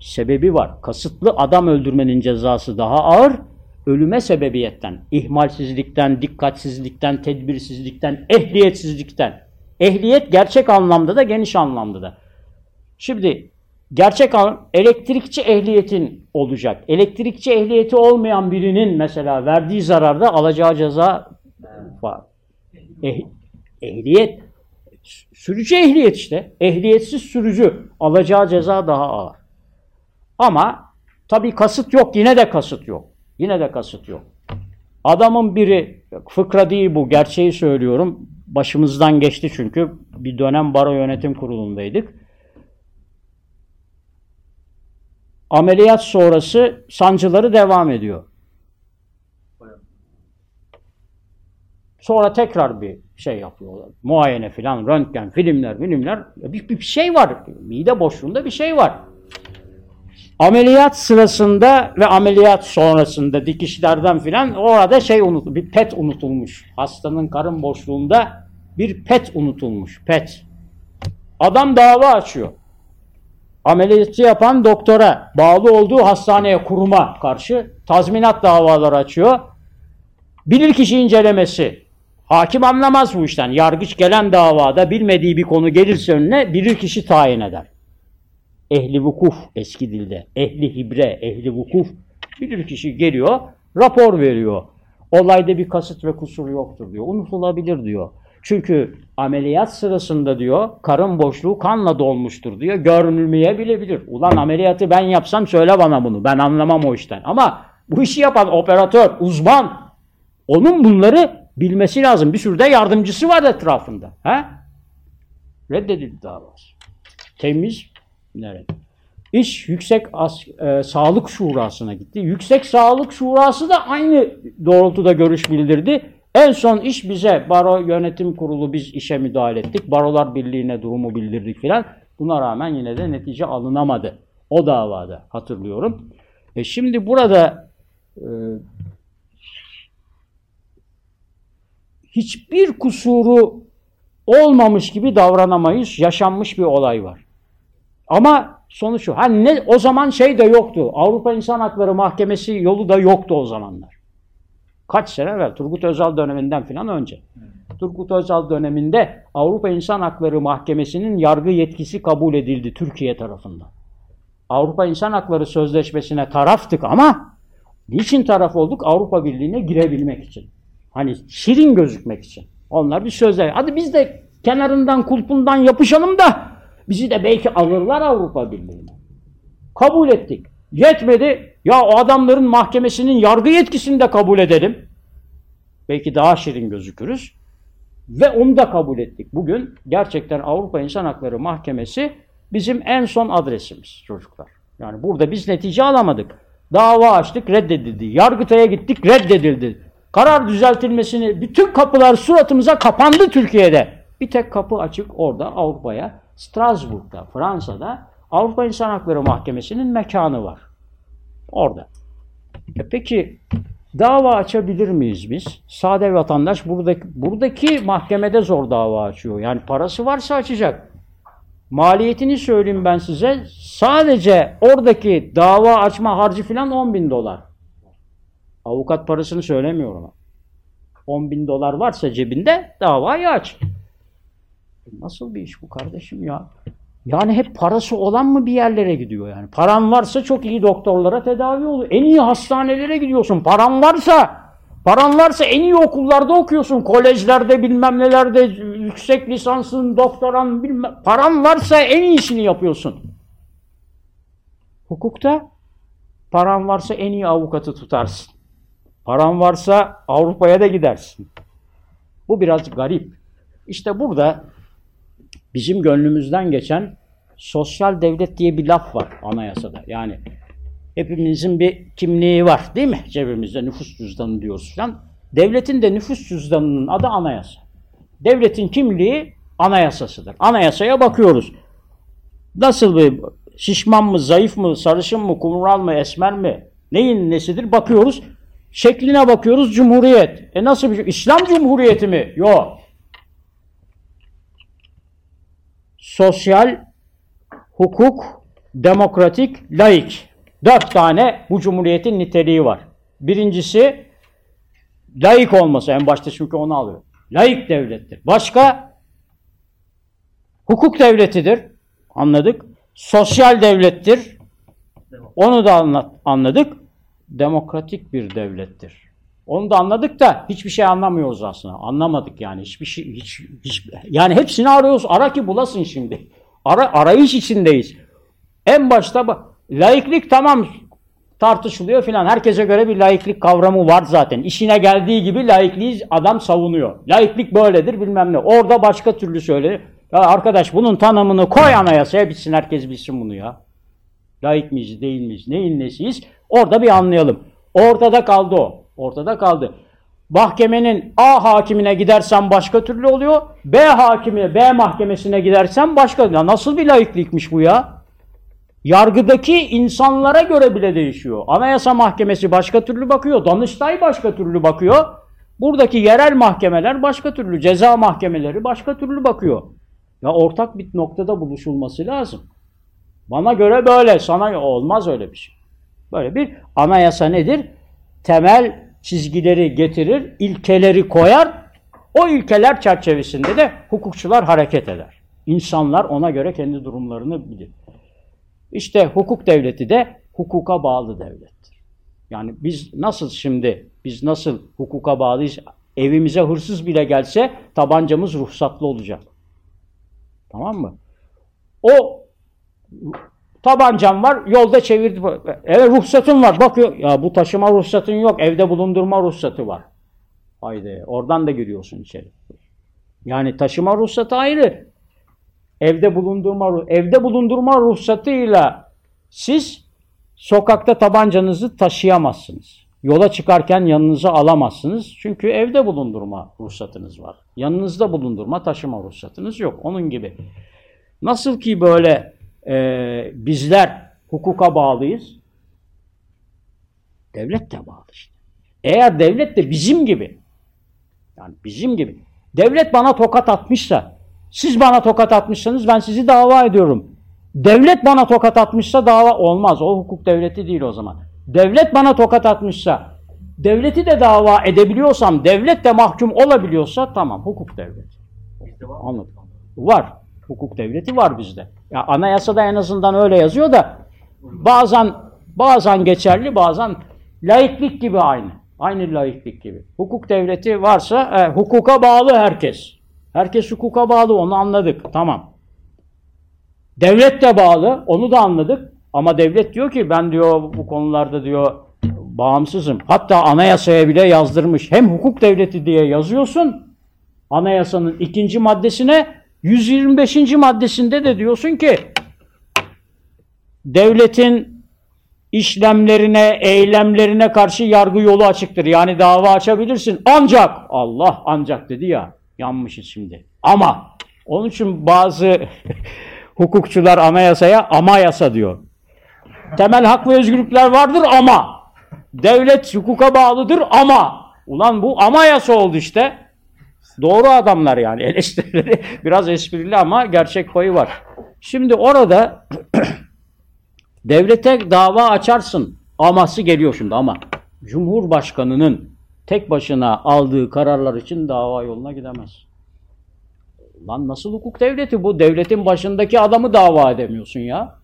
Sebebi var. Kasıtlı adam öldürmenin cezası daha ağır. Ölüme sebebiyetten, ihmalsizlikten, dikkatsizlikten, tedbirsizlikten, ehliyetsizlikten. Ehliyet gerçek anlamda da geniş anlamda da. Şimdi gerçek elektrikçi ehliyetin olacak. Elektrikçi ehliyeti olmayan birinin mesela verdiği zararda alacağı ceza var. Eh, ehliyet sürücü ehliyet işte. Ehliyetsiz sürücü alacağı ceza daha ağır. Ama tabii kasıt yok. Yine de kasıt yok. Yine de kasıt yok. Adamın biri fıkra değil bu gerçeği söylüyorum. Başımızdan geçti çünkü bir dönem baro yönetim kurulundaydık ameliyat sonrası sancıları devam ediyor. Sonra tekrar bir şey yapıyorlar. Muayene filan, röntgen, filmler, filmler. Bir, bir şey var. Mide boşluğunda bir şey var. Ameliyat sırasında ve ameliyat sonrasında dikişlerden filan orada şey unutulmuş. Bir pet unutulmuş. Hastanın karın boşluğunda bir pet unutulmuş. Pet. Adam dava açıyor ameliyatı yapan doktora, bağlı olduğu hastaneye, kuruma karşı tazminat davaları açıyor. Bilirkişi incelemesi. Hakim anlamaz bu işten. Yargıç gelen davada bilmediği bir konu gelirse önüne bilirkişi tayin eder. Ehli vukuf eski dilde. Ehli hibre, ehli vukuf. Bilirkişi geliyor, rapor veriyor. Olayda bir kasıt ve kusur yoktur diyor. Unutulabilir diyor. Çünkü ameliyat sırasında diyor karın boşluğu kanla dolmuştur diyor. Görünmeyebilir. Ulan ameliyatı ben yapsam söyle bana bunu. Ben anlamam o işten. Ama bu işi yapan operatör, uzman onun bunları bilmesi lazım. Bir sürü de yardımcısı var etrafında. He? Reddedildi davası. Temiz nerede? İş Yüksek As e, Sağlık Şurası'na gitti. Yüksek Sağlık Şurası da aynı doğrultuda görüş bildirdi. En son iş bize baro yönetim kurulu biz işe müdahale ettik. Barolar Birliği'ne durumu bildirdik filan. Buna rağmen yine de netice alınamadı. O davada hatırlıyorum. E şimdi burada e, hiçbir kusuru olmamış gibi davranamayız. Yaşanmış bir olay var. Ama sonuç şu. Hani ne, o zaman şey de yoktu. Avrupa İnsan Hakları Mahkemesi yolu da yoktu o zamanlar. Kaç sene evvel? Turgut Özal döneminden falan önce. Turgut Özal döneminde Avrupa İnsan Hakları Mahkemesi'nin yargı yetkisi kabul edildi Türkiye tarafından. Avrupa İnsan Hakları Sözleşmesi'ne taraftık ama niçin taraf olduk? Avrupa Birliği'ne girebilmek için. Hani şirin gözükmek için. Onlar bir sözler. Hadi biz de kenarından kulpundan yapışalım da bizi de belki alırlar Avrupa Birliği'ne. Kabul ettik. Yetmedi. Ya o adamların mahkemesinin yargı yetkisini de kabul edelim. Belki daha şirin gözükürüz. Ve onu da kabul ettik. Bugün gerçekten Avrupa İnsan Hakları Mahkemesi bizim en son adresimiz çocuklar. Yani burada biz netice alamadık. Dava açtık reddedildi. Yargıtay'a gittik reddedildi. Karar düzeltilmesini bütün kapılar suratımıza kapandı Türkiye'de. Bir tek kapı açık orada Avrupa'ya. Strasbourg'da, Fransa'da Avrupa İnsan Hakları Mahkemesi'nin mekanı var. Orada. E peki dava açabilir miyiz biz? Sade vatandaş buradaki, buradaki mahkemede zor dava açıyor. Yani parası varsa açacak. Maliyetini söyleyeyim ben size. Sadece oradaki dava açma harcı filan 10 bin dolar. Avukat parasını söylemiyorum. 10 bin dolar varsa cebinde davayı aç. Nasıl bir iş bu kardeşim ya? Yani hep parası olan mı bir yerlere gidiyor yani? Paran varsa çok iyi doktorlara tedavi olur. En iyi hastanelere gidiyorsun. Paran varsa, paran varsa en iyi okullarda okuyorsun. Kolejlerde bilmem nelerde yüksek lisansın, doktoran bilmem. Paran varsa en iyisini yapıyorsun. Hukukta paran varsa en iyi avukatı tutarsın. Paran varsa Avrupa'ya da gidersin. Bu biraz garip. İşte burada bizim gönlümüzden geçen sosyal devlet diye bir laf var anayasada. Yani hepimizin bir kimliği var değil mi? Cebimizde nüfus cüzdanı diyoruz falan. Devletin de nüfus cüzdanının adı anayasa. Devletin kimliği anayasasıdır. Anayasaya bakıyoruz. Nasıl bir şişman mı, zayıf mı, sarışın mı, kumral mı, esmer mi? Neyin nesidir? Bakıyoruz. Şekline bakıyoruz cumhuriyet. E nasıl bir şey? İslam cumhuriyeti mi? Yok. Sosyal, hukuk, demokratik, laik. Dört tane bu cumhuriyetin niteliği var. Birincisi laik olması. En başta çünkü onu alıyor. Laik devlettir. Başka hukuk devletidir. Anladık. Sosyal devlettir. Onu da anladık demokratik bir devlettir. Onu da anladık da hiçbir şey anlamıyoruz aslında. Anlamadık yani hiçbir şey hiç, hiç yani hepsini arıyoruz. Ara ki bulasın şimdi. Ara arayış içindeyiz. En başta laiklik tamam tartışılıyor filan. Herkese göre bir laiklik kavramı var zaten. İşine geldiği gibi laikliği adam savunuyor. Laiklik böyledir bilmem ne. Orada başka türlü söylenir. Ya arkadaş bunun tanımını koy anayasaya bitsin herkes bilsin bunu ya. Laik miyiz değil miyiz neyin nesiyiz? Orada bir anlayalım. Ortada kaldı o. Ortada kaldı. Mahkemenin A hakimine gidersen başka türlü oluyor. B hakimine, B mahkemesine gidersen başka. Ya nasıl bir laiklikmiş bu ya? Yargıdaki insanlara göre bile değişiyor. Anayasa Mahkemesi başka türlü bakıyor. Danıştay başka türlü bakıyor. Buradaki yerel mahkemeler başka türlü. Ceza mahkemeleri başka türlü bakıyor. Ya ortak bir noktada buluşulması lazım. Bana göre böyle, sana olmaz öyle bir şey. Böyle bir anayasa nedir? Temel çizgileri getirir, ilkeleri koyar. O ilkeler çerçevesinde de hukukçular hareket eder. İnsanlar ona göre kendi durumlarını bilir. İşte hukuk devleti de hukuka bağlı devlettir. Yani biz nasıl şimdi, biz nasıl hukuka bağlıyız? Evimize hırsız bile gelse tabancamız ruhsatlı olacak. Tamam mı? O Tabancam var, yolda çevirdi. Evet ruhsatın var. Bakıyor, ya bu taşıma ruhsatın yok, evde bulundurma ruhsatı var. Haydi, oradan da giriyorsun içeri. Yani taşıma ruhsatı ayrı. Evde bulundurma evde bulundurma ruhsatıyla siz sokakta tabancanızı taşıyamazsınız. Yola çıkarken yanınıza alamazsınız. Çünkü evde bulundurma ruhsatınız var. Yanınızda bulundurma taşıma ruhsatınız yok. Onun gibi. Nasıl ki böyle e, bizler hukuka bağlıyız. Devlet de bağlı işte. Eğer devlet de bizim gibi yani bizim gibi devlet bana tokat atmışsa siz bana tokat atmışsanız ben sizi dava ediyorum. Devlet bana tokat atmışsa dava olmaz. O hukuk devleti değil o zaman. Devlet bana tokat atmışsa devleti de dava edebiliyorsam, devlet de mahkum olabiliyorsa tamam hukuk devleti. Anladım. Var. Hukuk devleti var bizde. Ya anayasada en azından öyle yazıyor da bazen bazen geçerli, bazen laiklik gibi aynı. Aynı laiklik gibi. Hukuk devleti varsa e, hukuka bağlı herkes. Herkes hukuka bağlı onu anladık. Tamam. Devlet de bağlı onu da anladık. Ama devlet diyor ki ben diyor bu konularda diyor bağımsızım. Hatta anayasaya bile yazdırmış. Hem hukuk devleti diye yazıyorsun. Anayasanın ikinci maddesine 125. maddesinde de diyorsun ki devletin işlemlerine, eylemlerine karşı yargı yolu açıktır. Yani dava açabilirsin. Ancak Allah ancak dedi ya yanmışız şimdi. Ama onun için bazı *laughs* hukukçular anayasaya ama yasa diyor. Temel hak ve özgürlükler vardır ama devlet hukuka bağlıdır ama ulan bu ama yasa oldu işte. Doğru adamlar yani *laughs* eleştirileri biraz esprili ama gerçek payı var. Şimdi orada *clears throat* devlete dava açarsın aması geliyor şimdi ama Cumhurbaşkanının tek başına aldığı kararlar için dava yoluna gidemez. Lan nasıl hukuk devleti bu? Devletin başındaki adamı dava edemiyorsun ya.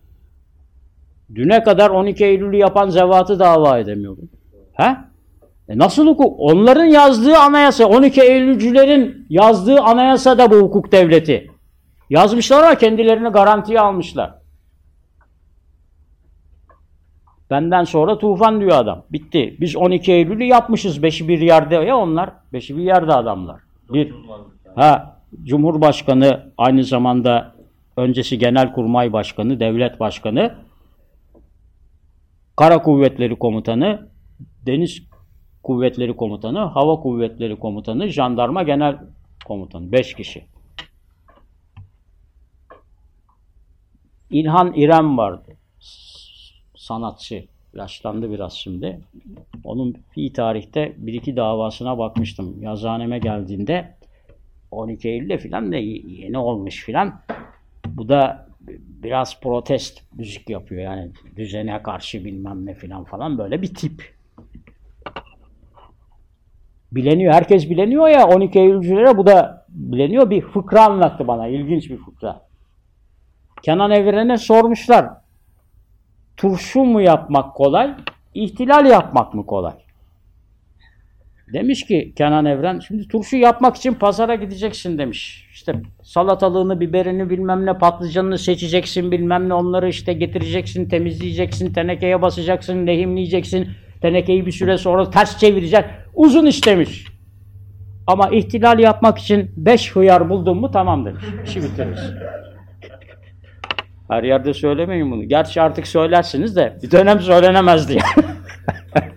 Düne kadar 12 Eylül'ü yapan zevatı dava edemiyordun. He? E nasıl hukuk? Onların yazdığı anayasa, 12 Eylülcülerin yazdığı anayasa da bu hukuk devleti. Yazmışlar ama kendilerini garantiye almışlar. Benden sonra tufan diyor adam. Bitti. Biz 12 Eylül'ü yapmışız. Beşi bir yerde ya onlar. Beşi bir yerde adamlar. Bir. Ha, Cumhurbaşkanı aynı zamanda öncesi Genelkurmay Başkanı, Devlet Başkanı, Kara Kuvvetleri Komutanı, Deniz Kuvvetleri Komutanı, Hava Kuvvetleri Komutanı, Jandarma Genel Komutanı. Beş kişi. İlhan İrem vardı. Sanatçı. Yaşlandı biraz şimdi. Onun fi tarihte bir iki davasına bakmıştım. Yazhaneme geldiğinde 12 Eylül'de filan da yeni olmuş filan. Bu da biraz protest müzik yapıyor yani düzene karşı bilmem ne filan falan böyle bir tip. Bileniyor, herkes bileniyor ya 12 Eylülcülere bu da bileniyor. Bir fıkra anlattı bana, ilginç bir fıkra. Kenan Evren'e sormuşlar. Turşu mu yapmak kolay, ihtilal yapmak mı kolay? Demiş ki Kenan Evren, şimdi turşu yapmak için pazara gideceksin demiş. İşte salatalığını, biberini, bilmem ne, patlıcanını seçeceksin, bilmem ne onları işte getireceksin, temizleyeceksin, tenekeye basacaksın, lehimleyeceksin, tenekeyi bir süre sonra ters çevireceksin. Uzun iş demiş. Ama ihtilal yapmak için beş hıyar buldun mu tamam demiş. İşi bitiririz. Her yerde söylemeyin bunu. Gerçi artık söylersiniz de bir dönem söylenemezdi yani. *laughs*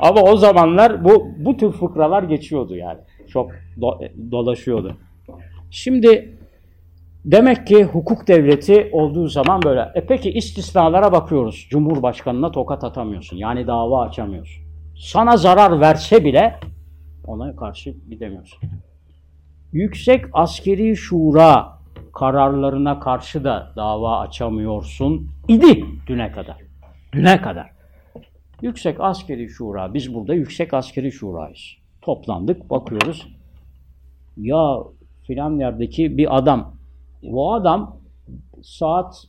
Ama o zamanlar bu bu tür fıkralar geçiyordu yani. Çok do, dolaşıyordu. Şimdi demek ki hukuk devleti olduğu zaman böyle. E peki istisnalara bakıyoruz. Cumhurbaşkanına tokat atamıyorsun. Yani dava açamıyorsun. Sana zarar verse bile ona karşı gidemiyorsun. Yüksek askeri şura kararlarına karşı da dava açamıyorsun idi düne kadar. Düne kadar. Yüksek Askeri Şura, biz burada Yüksek Askeri Şura'yız. Toplandık, bakıyoruz. Ya filan yerdeki bir adam, bu adam saat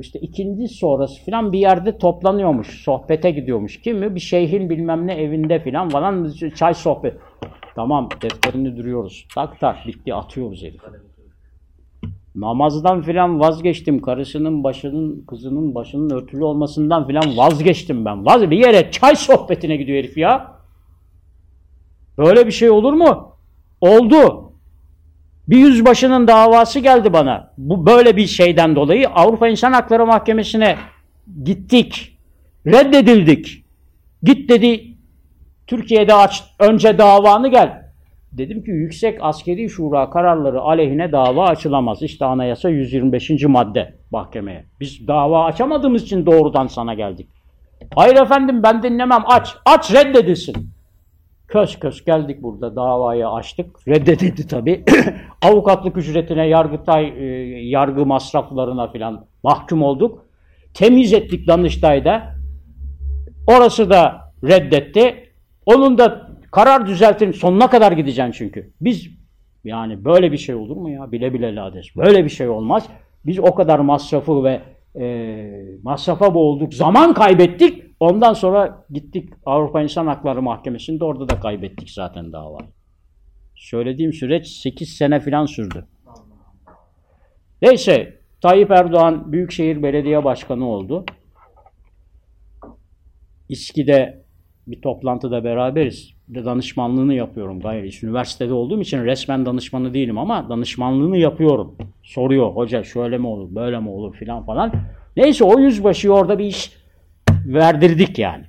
işte ikindi sonrası filan bir yerde toplanıyormuş, sohbete gidiyormuş. Kimi? Bir şeyhin bilmem ne evinde filan falan çay sohbet. Tamam, defterini duruyoruz. Tak tak, bitti, atıyoruz herif. Namazdan filan vazgeçtim. Karısının başının, kızının başının örtülü olmasından filan vazgeçtim ben. Vaz bir yere çay sohbetine gidiyor herif ya. Böyle bir şey olur mu? Oldu. Bir yüzbaşının davası geldi bana. Bu böyle bir şeyden dolayı Avrupa İnsan Hakları Mahkemesi'ne gittik. Reddedildik. Git dedi Türkiye'de aç önce davanı gel. Dedim ki Yüksek Askeri Şura kararları aleyhine dava açılamaz. İşte anayasa 125. madde mahkemeye. Biz dava açamadığımız için doğrudan sana geldik. Hayır efendim ben dinlemem aç. Aç reddedilsin. Kös kös geldik burada davayı açtık. Reddedildi tabi. *coughs* Avukatlık ücretine, yargıtay, e, yargı masraflarına filan mahkum olduk. Temiz ettik Danıştay'da. Orası da reddetti. Onun da karar düzeltin sonuna kadar gideceksin çünkü. Biz yani böyle bir şey olur mu ya? Bile bile lades. Böyle bir şey olmaz. Biz o kadar masrafı ve e, masrafa boğulduk. Zaman kaybettik. Ondan sonra gittik Avrupa İnsan Hakları Mahkemesi'nde orada da kaybettik zaten davayı. Söylediğim süreç 8 sene falan sürdü. Neyse Tayyip Erdoğan Büyükşehir Belediye Başkanı oldu. İSKİ'de bir toplantıda beraberiz. Danışmanlığını yapıyorum gayri. Üniversitede olduğum için resmen danışmanı değilim ama danışmanlığını yapıyorum. Soruyor hoca şöyle mi olur böyle mi olur filan falan. Neyse o yüzbaşıyı orada bir iş verdirdik yani.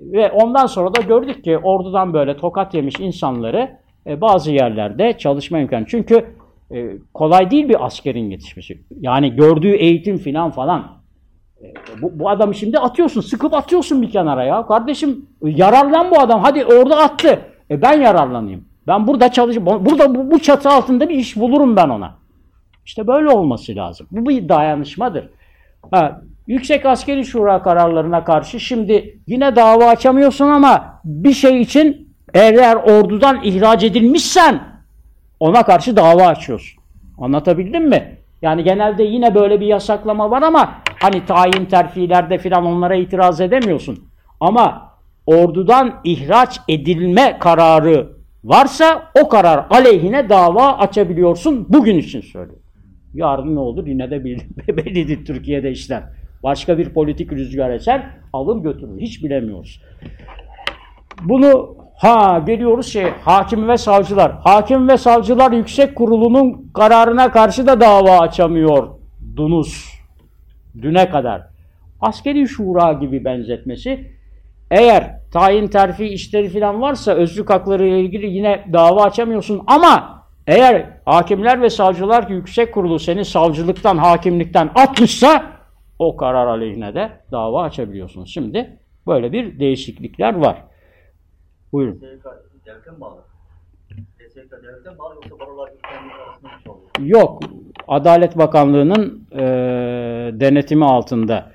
Ve ondan sonra da gördük ki ordudan böyle tokat yemiş insanları e, bazı yerlerde çalışma imkanı. Çünkü e, kolay değil bir askerin yetişmesi. Yani gördüğü eğitim filan falan. E, bu, bu adamı şimdi atıyorsun, sıkıp atıyorsun bir kenara ya. Kardeşim yararlan bu adam. Hadi orada attı. E ben yararlanayım. Ben burada çalışayım. Burada bu, bu çatı altında bir iş bulurum ben ona. İşte böyle olması lazım. Bu bir dayanışmadır. Ha, Yüksek Askeri Şura kararlarına karşı şimdi yine dava açamıyorsun ama bir şey için eğer ordudan ihraç edilmişsen ona karşı dava açıyorsun. Anlatabildim mi? Yani genelde yine böyle bir yasaklama var ama hani tayin terfilerde filan onlara itiraz edemiyorsun. Ama ordudan ihraç edilme kararı varsa o karar aleyhine dava açabiliyorsun. Bugün için söylüyorum. Yarın ne olur yine de *laughs* bellidir Türkiye'de işler. Başka bir politik rüzgar eser alır götürür. Hiç bilemiyoruz. Bunu ha geliyoruz şey hakim ve savcılar. Hakim ve savcılar yüksek kurulunun kararına karşı da dava açamıyor. Dunus. Düne kadar. Askeri şura gibi benzetmesi. Eğer tayin terfi işleri falan varsa özlük hakları ile ilgili yine dava açamıyorsun ama eğer hakimler ve savcılar yüksek kurulu seni savcılıktan, hakimlikten atmışsa o karar aleyhine de dava açabiliyorsun. Şimdi böyle bir değişiklikler var. Buyurun. SSK bağlı? SSK bağlı yoksa barolar kendi arasında mı? Yok. Adalet Bakanlığı'nın e, denetimi altında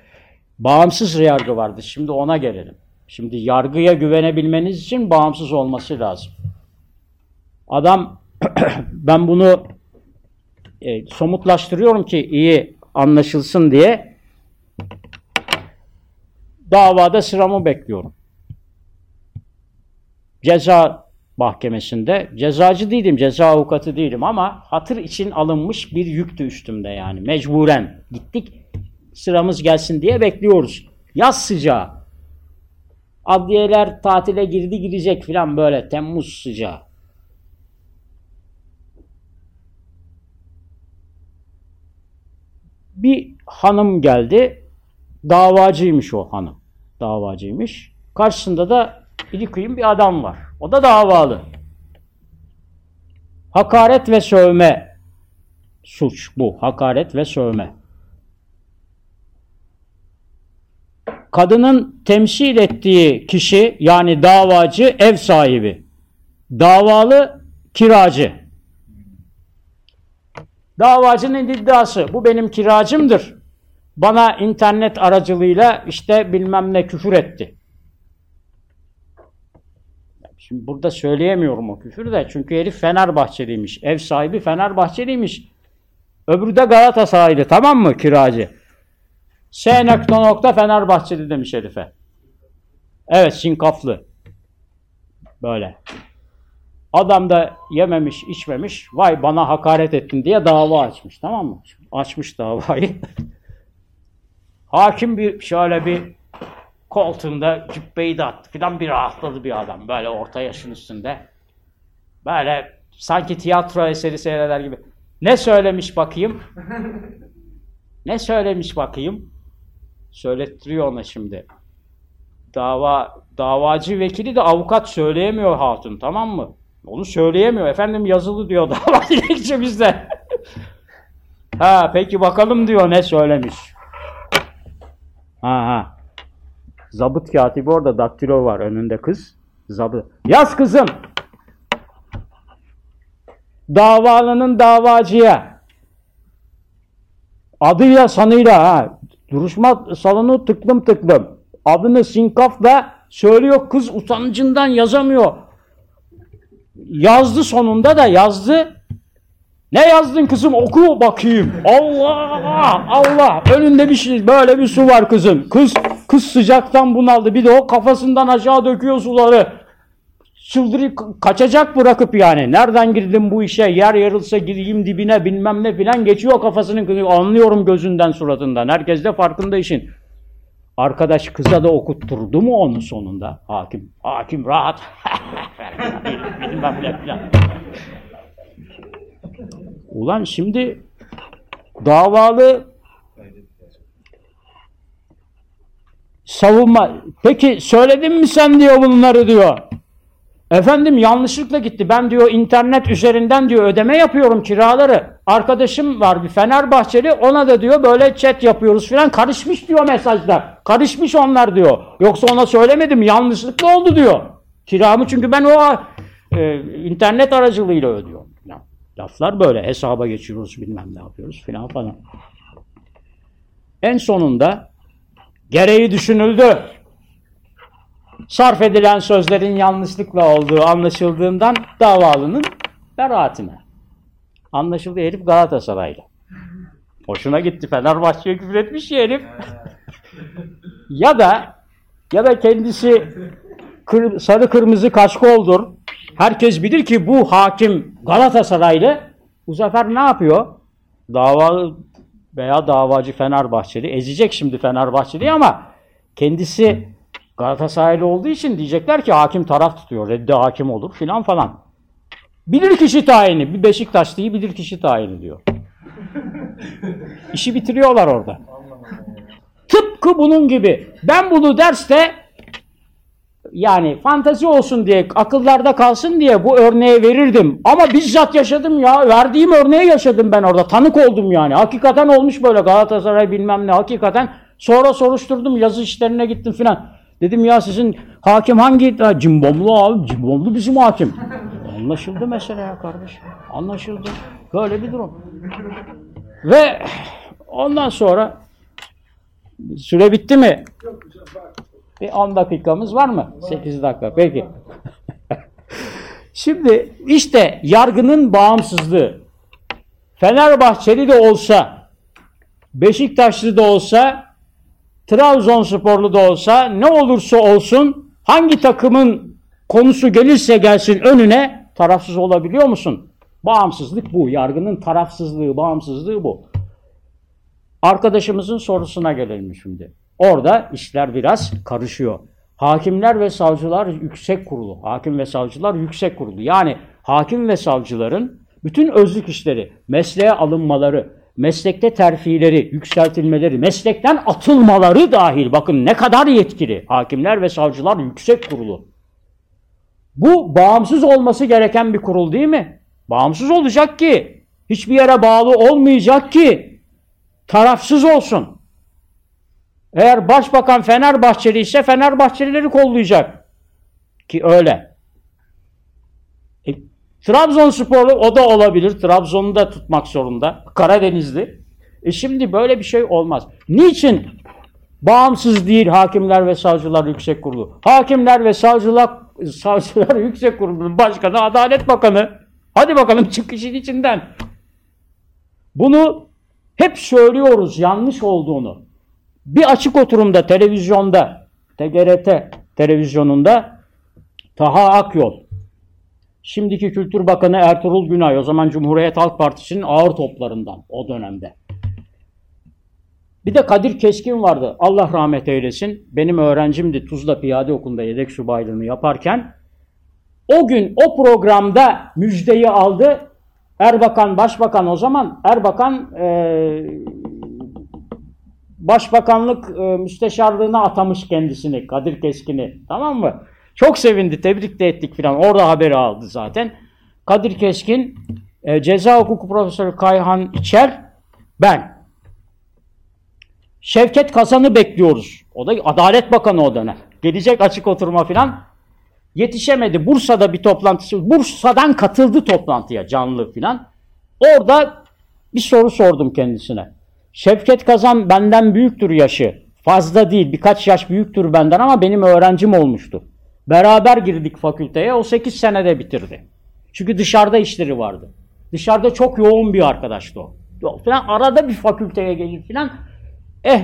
bağımsız yargı vardı. Şimdi ona gelelim. Şimdi yargıya güvenebilmeniz için bağımsız olması lazım. Adam *clears throat* ben bunu e, somutlaştırıyorum ki iyi anlaşılsın diye davada sıramı bekliyorum. Ceza mahkemesinde cezacı değilim, ceza avukatı değilim ama hatır için alınmış bir yüktü üstümde yani. Mecburen gittik sıramız gelsin diye bekliyoruz. Yaz sıcağı. Adliyeler tatile girdi girecek filan böyle Temmuz sıcağı. Bir hanım geldi. Davacıymış o hanım. Davacıymış. Karşısında da iri kıyım bir adam var. O da davalı. Hakaret ve sövme suç bu. Hakaret ve sövme. Kadının temsil ettiği kişi yani davacı ev sahibi. Davalı kiracı. Davacının iddiası bu benim kiracımdır. Bana internet aracılığıyla işte bilmem ne küfür etti. Şimdi burada söyleyemiyorum o küfür de çünkü herif Fenerbahçeliymiş. Ev sahibi Fenerbahçeliymiş. Öbürü de Galatasaraylı tamam mı kiracı? S nokta nokta Fenerbahçeli demiş herife. Evet sinkaflı. Böyle. Adam da yememiş içmemiş vay bana hakaret ettin diye dava açmış tamam mı? Açmış davayı. *laughs* Hakim bir şöyle bir koltuğunda cübbeyi de attı filan bir rahatladı bir adam. Böyle orta yaşın üstünde. Böyle sanki tiyatro eseri seyreder gibi. Ne söylemiş bakayım? ne söylemiş bakayım? Söylettiriyor ona şimdi. Dava davacı vekili de avukat söyleyemiyor hatun tamam mı? Onu söyleyemiyor. Efendim yazılı diyor *laughs* dava dilekçemizde. *laughs* ha peki bakalım diyor ne söylemiş. Ha ha. Zabıt katibi orada daktilo var önünde kız. Zabıt. Yaz kızım. Davalının davacıya. Adıyla sanıyla ha. Duruşma salonu tıklım tıklım. adını sinkafla söylüyor. Kız utancından yazamıyor. Yazdı sonunda da yazdı. Ne yazdın kızım oku bakayım. Allah Allah önünde bir şey böyle bir su var kızın. Kız kız sıcaktan bunaldı. Bir de o kafasından aşağı döküyor suları. Çıldırıp kaçacak bırakıp yani. Nereden girdim bu işe? Yer yarılsa gireyim dibine bilmem ne filan geçiyor kafasının kızı. Anlıyorum gözünden suratından. Herkes de farkında işin. Arkadaş kıza da okutturdu mu onu sonunda? Hakim. Hakim rahat. *laughs* bilmem ne filan. Ulan şimdi davalı savunma. Peki söyledin mi sen diyor bunları diyor. Efendim yanlışlıkla gitti. Ben diyor internet üzerinden diyor ödeme yapıyorum kiraları. Arkadaşım var bir Fenerbahçeli ona da diyor böyle chat yapıyoruz filan. Karışmış diyor mesajlar. Karışmış onlar diyor. Yoksa ona söylemedim yanlışlıkla oldu diyor. Kiramı çünkü ben o e, internet aracılığıyla ödüyorum. Laflar böyle hesaba geçiyoruz bilmem ne yapıyoruz filan falan. En sonunda gereği düşünüldü sarf edilen sözlerin yanlışlıkla olduğu anlaşıldığından davalının beraatine. Anlaşıldı herif Galatasaraylı. Hoşuna gitti Fenerbahçe'ye küfür etmiş ya herif. *laughs* ya da ya da kendisi kır, sarı kırmızı kaşkoldur. Herkes bilir ki bu hakim Galatasaraylı. Bu sefer ne yapıyor? Davalı veya davacı Fenerbahçeli ezecek şimdi Fenerbahçeli ama kendisi Galatasaraylı olduğu için diyecekler ki hakim taraf tutuyor, reddi hakim olur filan falan. Bilir kişi tayini, bir Beşiktaşlıyı bilir kişi tayini diyor. İşi bitiriyorlar orada. Tıpkı bunun gibi. Ben bunu derste yani fantazi olsun diye, akıllarda kalsın diye bu örneği verirdim. Ama bizzat yaşadım ya. Verdiğim örneği yaşadım ben orada. Tanık oldum yani. Hakikaten olmuş böyle Galatasaray bilmem ne. Hakikaten sonra soruşturdum. Yazı işlerine gittim filan. Dedim ya sizin hakim hangi? Ha, cimbomlu abi. Cimbomlu bizim hakim. Anlaşıldı mesele ya kardeş. Anlaşıldı. Böyle bir durum. Ve ondan sonra süre bitti mi? Bir 10 dakikamız var mı? 8 dakika. Peki. *laughs* Şimdi işte yargının bağımsızlığı. Fenerbahçeli de olsa, Beşiktaşlı da olsa Trabzonsporlu da olsa ne olursa olsun hangi takımın konusu gelirse gelsin önüne tarafsız olabiliyor musun? Bağımsızlık bu. Yargının tarafsızlığı, bağımsızlığı bu. Arkadaşımızın sorusuna gelelim şimdi. Orada işler biraz karışıyor. Hakimler ve savcılar yüksek kurulu. Hakim ve savcılar yüksek kurulu. Yani hakim ve savcıların bütün özlük işleri, mesleğe alınmaları, meslekte terfileri, yükseltilmeleri, meslekten atılmaları dahil bakın ne kadar yetkili hakimler ve savcılar yüksek kurulu. Bu bağımsız olması gereken bir kurul değil mi? Bağımsız olacak ki, hiçbir yere bağlı olmayacak ki, tarafsız olsun. Eğer başbakan Fenerbahçeli ise Fenerbahçelileri kollayacak. Ki öyle. Trabzonsporlu o da olabilir. Trabzon'u da tutmak zorunda. Karadenizli. E şimdi böyle bir şey olmaz. Niçin bağımsız değil Hakimler ve Savcılar Yüksek Kurulu? Hakimler ve Savcılar Savcılar Yüksek Kurulu'nun başkanı Adalet Bakanı. Hadi bakalım çık işin içinden. Bunu hep söylüyoruz yanlış olduğunu. Bir açık oturumda televizyonda TGRT televizyonunda Taha Akyol Şimdiki Kültür Bakanı Ertuğrul Günay, o zaman Cumhuriyet Halk Partisi'nin ağır toplarından o dönemde. Bir de Kadir Keskin vardı. Allah rahmet eylesin. Benim öğrencimdi Tuzla Piyade Okulu'nda yedek subaylığını yaparken. O gün o programda müjdeyi aldı. Erbakan, Başbakan o zaman Erbakan e, Başbakanlık e, müsteşarlığına atamış kendisini, Kadir Keskin'i. Tamam mı? Çok sevindi, tebrik de ettik filan. Orada haberi aldı zaten. Kadir Keskin, e, ceza hukuku profesörü Kayhan İçer, ben. Şevket Kazan'ı bekliyoruz. O da Adalet Bakanı o dönem. Gelecek açık oturma filan. Yetişemedi. Bursa'da bir toplantısı. Bursa'dan katıldı toplantıya canlı filan. Orada bir soru sordum kendisine. Şevket Kazan benden büyüktür yaşı. Fazla değil birkaç yaş büyüktür benden ama benim öğrencim olmuştu. Beraber girdik fakülteye o 8 senede bitirdi. Çünkü dışarıda işleri vardı. Dışarıda çok yoğun bir arkadaştı o. Falan arada bir fakülteye gelir falan. Eh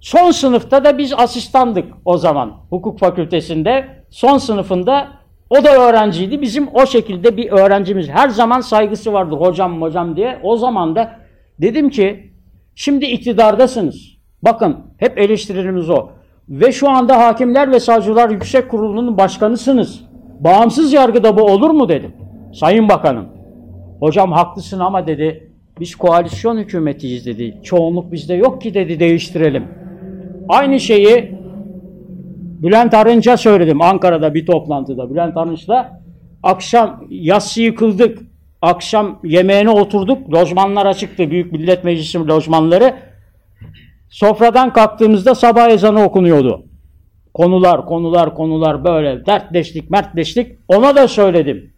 son sınıfta da biz asistandık o zaman hukuk fakültesinde. Son sınıfında o da öğrenciydi. Bizim o şekilde bir öğrencimiz. Her zaman saygısı vardır hocam hocam diye. O zaman da dedim ki şimdi iktidardasınız. Bakın hep eleştirilimiz o. Ve şu anda Hakimler ve Savcılar Yüksek Kurulu'nun başkanısınız. Bağımsız yargıda bu olur mu dedim. Sayın Bakanım. Hocam haklısın ama dedi biz koalisyon hükümetiyiz dedi. Çoğunluk bizde yok ki dedi değiştirelim. Aynı şeyi Bülent Arınç'a söyledim Ankara'da bir toplantıda. Bülent Arınç'la akşam yassıyı kıldık. Akşam yemeğine oturduk. Lojmanlar açıktı. Büyük Millet Meclisi lojmanları. Sofradan kalktığımızda sabah ezanı okunuyordu. Konular, konular, konular böyle dertleştik, mertleştik. Ona da söyledim.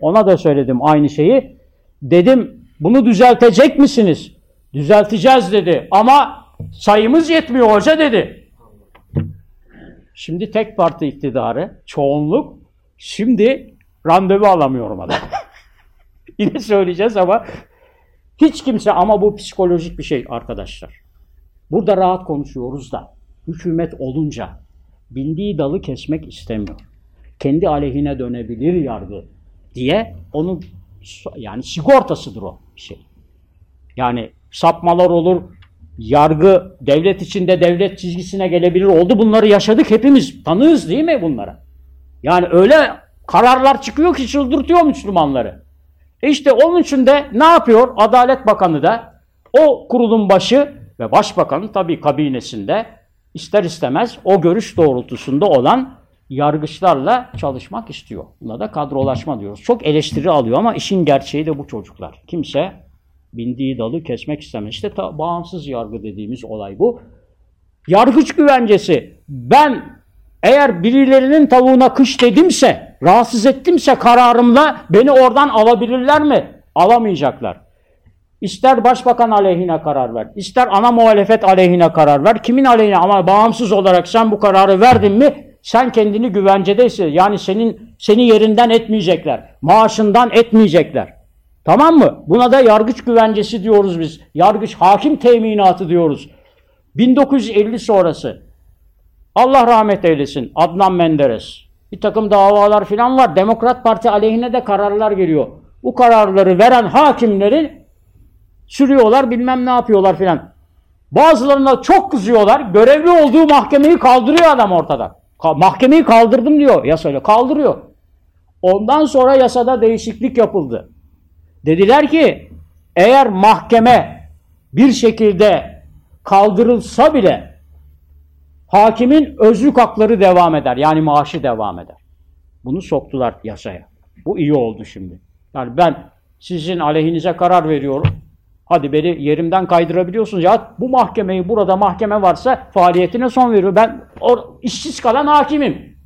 Ona da söyledim aynı şeyi. Dedim bunu düzeltecek misiniz? Düzelteceğiz dedi. Ama sayımız yetmiyor hoca dedi. Şimdi tek parti iktidarı, çoğunluk. Şimdi randevu alamıyorum adam. *laughs* Yine söyleyeceğiz ama hiç kimse ama bu psikolojik bir şey arkadaşlar. Burada rahat konuşuyoruz da hükümet olunca bindiği dalı kesmek istemiyor. Kendi aleyhine dönebilir yargı diye onun yani sigortasıdır o şey. Yani sapmalar olur, yargı devlet içinde devlet çizgisine gelebilir oldu. Bunları yaşadık hepimiz. Tanığız değil mi bunlara? Yani öyle kararlar çıkıyor ki çıldırtıyor Müslümanları. İşte onun için de ne yapıyor Adalet Bakanı da o kurulun başı ve Başbakanın tabii kabinesinde ister istemez o görüş doğrultusunda olan yargıçlarla çalışmak istiyor. Buna da kadrolaşma diyoruz. Çok eleştiri alıyor ama işin gerçeği de bu çocuklar. Kimse bindiği dalı kesmek istemez. İşte bağımsız yargı dediğimiz olay bu. Yargıç güvencesi. Ben eğer birilerinin tavuğuna kış dedimse, rahatsız ettimse kararımla beni oradan alabilirler mi? Alamayacaklar. İster başbakan aleyhine karar ver, ister ana muhalefet aleyhine karar ver. Kimin aleyhine ama bağımsız olarak sen bu kararı verdin mi sen kendini güvencedeysin. Yani senin seni yerinden etmeyecekler. Maaşından etmeyecekler. Tamam mı? Buna da yargıç güvencesi diyoruz biz. Yargıç hakim teminatı diyoruz. 1950 sonrası Allah rahmet eylesin Adnan Menderes. Bir takım davalar filan var. Demokrat Parti aleyhine de kararlar geliyor. Bu kararları veren hakimlerin sürüyorlar bilmem ne yapıyorlar filan. Bazılarına çok kızıyorlar. Görevli olduğu mahkemeyi kaldırıyor adam ortada. Ka mahkemeyi kaldırdım diyor yasayla. Kaldırıyor. Ondan sonra yasada değişiklik yapıldı. Dediler ki eğer mahkeme bir şekilde kaldırılsa bile hakimin özlük hakları devam eder. Yani maaşı devam eder. Bunu soktular yasaya. Bu iyi oldu şimdi. Yani ben sizin aleyhinize karar veriyorum. Hadi beni yerimden kaydırabiliyorsunuz. Ya bu mahkemeyi burada mahkeme varsa faaliyetine son veriyor. Ben o, işsiz kalan hakimim.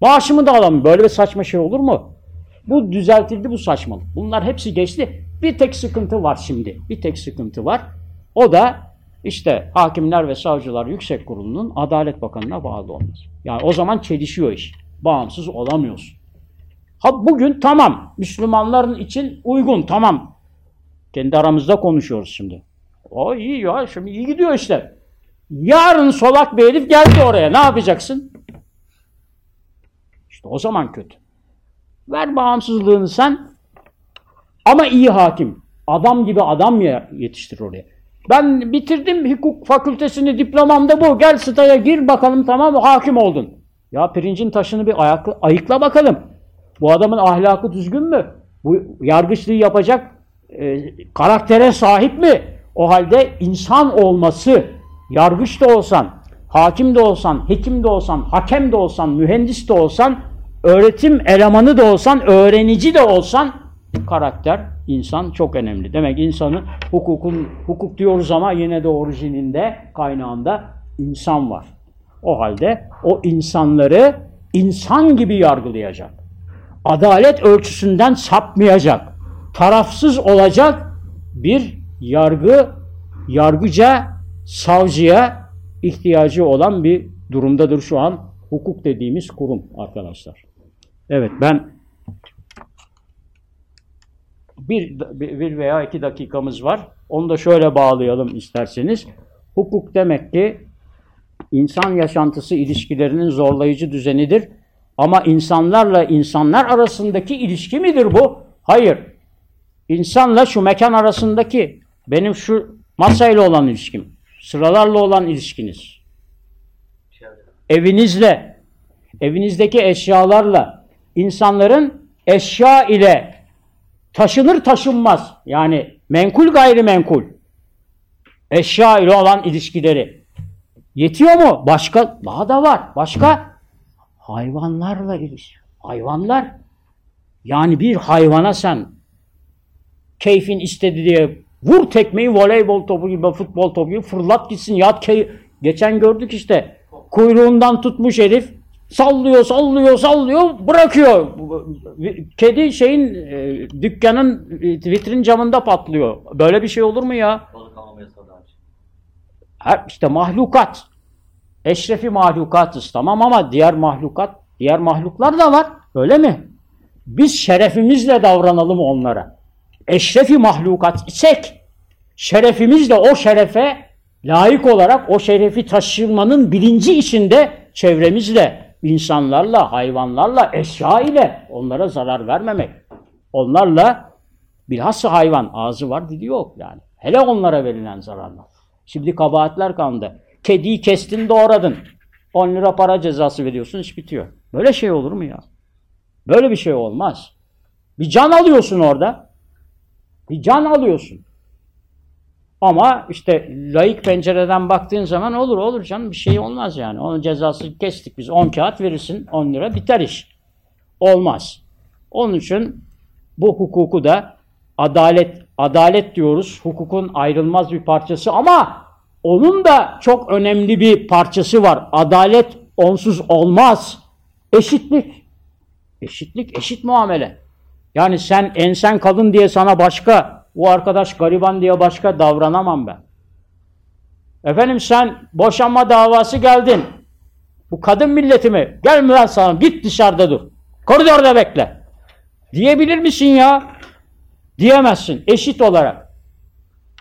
Maaşımı da alamıyorum. Böyle bir saçma şey olur mu? Bu düzeltildi bu saçmalık. Bunlar hepsi geçti. Bir tek sıkıntı var şimdi. Bir tek sıkıntı var. O da işte Hakimler ve Savcılar Yüksek Kurulu'nun Adalet Bakanı'na bağlı olması. Yani o zaman çelişiyor iş. Bağımsız olamıyorsun. Ha bugün tamam Müslümanların için uygun tamam kendi aramızda konuşuyoruz şimdi. O iyi ya şimdi iyi gidiyor işte. Yarın solak bir herif geldi oraya ne yapacaksın? İşte o zaman kötü. Ver bağımsızlığını sen ama iyi hakim. Adam gibi adam ya yetiştir oraya. Ben bitirdim hukuk fakültesini diplomamda bu. Gel sitaya gir bakalım tamam mı hakim oldun. Ya pirincin taşını bir ayakla, ayıkla bakalım. Bu adamın ahlakı düzgün mü? Bu yargıçlığı yapacak e, karaktere sahip mi? O halde insan olması, yargıç da olsan, hakim de olsan, hekim de olsan, hakem de olsan, mühendis de olsan, öğretim elemanı da olsan, öğrenici de olsan karakter, insan çok önemli. Demek insanın hukukun, hukuk diyoruz ama yine de orijininde, kaynağında insan var. O halde o insanları insan gibi yargılayacak. Adalet ölçüsünden sapmayacak tarafsız olacak bir yargı, yargıca, savcıya ihtiyacı olan bir durumdadır şu an hukuk dediğimiz kurum arkadaşlar. Evet ben bir, bir veya iki dakikamız var. Onu da şöyle bağlayalım isterseniz. Hukuk demek ki insan yaşantısı ilişkilerinin zorlayıcı düzenidir. Ama insanlarla insanlar arasındaki ilişki midir bu? Hayır. İnsanla şu mekan arasındaki benim şu masayla olan ilişkim, sıralarla olan ilişkiniz, evinizle, evinizdeki eşyalarla, insanların eşya ile taşınır taşınmaz. Yani menkul gayrimenkul. Eşya ile olan ilişkileri. Yetiyor mu? Başka daha da var. Başka? Hayvanlarla ilişki. Hayvanlar. Yani bir hayvana sen keyfin istedi diye vur tekmeyi voleybol topu gibi futbol topu gibi fırlat gitsin. Key geçen gördük işte. Kuyruğundan tutmuş herif sallıyor sallıyor sallıyor bırakıyor. Kedi şeyin e, dükkanın e, vitrin camında patlıyor. Böyle bir şey olur mu ya? Balık yasağı her işte mahlukat. Eşrefi mahlukatız tamam ama diğer mahlukat diğer mahluklar da var öyle mi? Biz şerefimizle davranalım onlara. Eşrefi mahlukat isek şerefimizle o şerefe layık olarak o şerefi taşımanın bilinci içinde çevremizle, insanlarla, hayvanlarla, eşya ile onlara zarar vermemek. Onlarla bilhassa hayvan ağzı var dili yok yani. Hele onlara verilen zararlar. Şimdi kabahatler kandı. Kediyi kestin doğradın. 10 lira para cezası veriyorsun iş bitiyor. Böyle şey olur mu ya? Böyle bir şey olmaz. Bir can alıyorsun orada. Bir can alıyorsun. Ama işte layık pencereden baktığın zaman olur olur canım bir şey olmaz yani. Onun cezası kestik biz 10 kağıt verirsin 10 lira biter iş. Olmaz. Onun için bu hukuku da adalet adalet diyoruz. Hukukun ayrılmaz bir parçası ama onun da çok önemli bir parçası var. Adalet onsuz olmaz. Eşitlik. Eşitlik, eşit muamele. Yani sen ensen kalın diye sana başka, o arkadaş gariban diye başka davranamam ben. Efendim sen boşanma davası geldin. Bu kadın milleti mi? Gelme lan sana git dışarıda dur. Koridorda bekle. Diyebilir misin ya? Diyemezsin eşit olarak.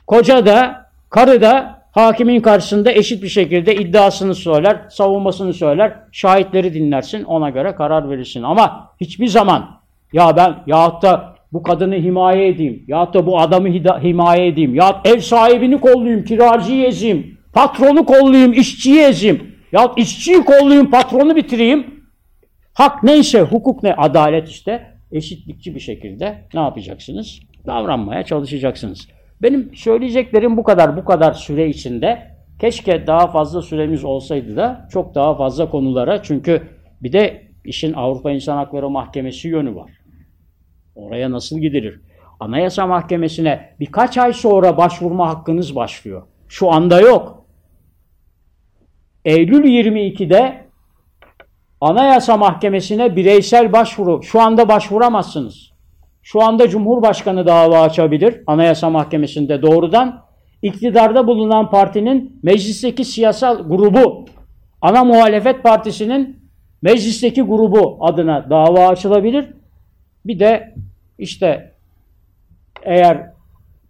Koca da karı da hakimin karşısında eşit bir şekilde iddiasını söyler, savunmasını söyler, şahitleri dinlersin, ona göre karar verirsin. Ama hiçbir zaman ya ben yahut da bu kadını himaye edeyim, yahut da bu adamı himaye edeyim, yahut ev sahibini kollayayım, kiracıyı ezeyim, patronu kollayayım, işçiyi ezeyim, yahut işçiyi kollayayım, patronu bitireyim. Hak neyse, hukuk ne, adalet işte, eşitlikçi bir şekilde ne yapacaksınız? Davranmaya çalışacaksınız. Benim söyleyeceklerim bu kadar, bu kadar süre içinde. Keşke daha fazla süremiz olsaydı da çok daha fazla konulara çünkü bir de işin Avrupa İnsan Hakları Mahkemesi yönü var. Oraya nasıl gidilir? Anayasa Mahkemesi'ne birkaç ay sonra başvurma hakkınız başlıyor. Şu anda yok. Eylül 22'de Anayasa Mahkemesi'ne bireysel başvuru, şu anda başvuramazsınız. Şu anda Cumhurbaşkanı dava açabilir Anayasa Mahkemesi'nde doğrudan. iktidarda bulunan partinin meclisteki siyasal grubu, ana muhalefet partisinin meclisteki grubu adına dava açılabilir. Bir de işte eğer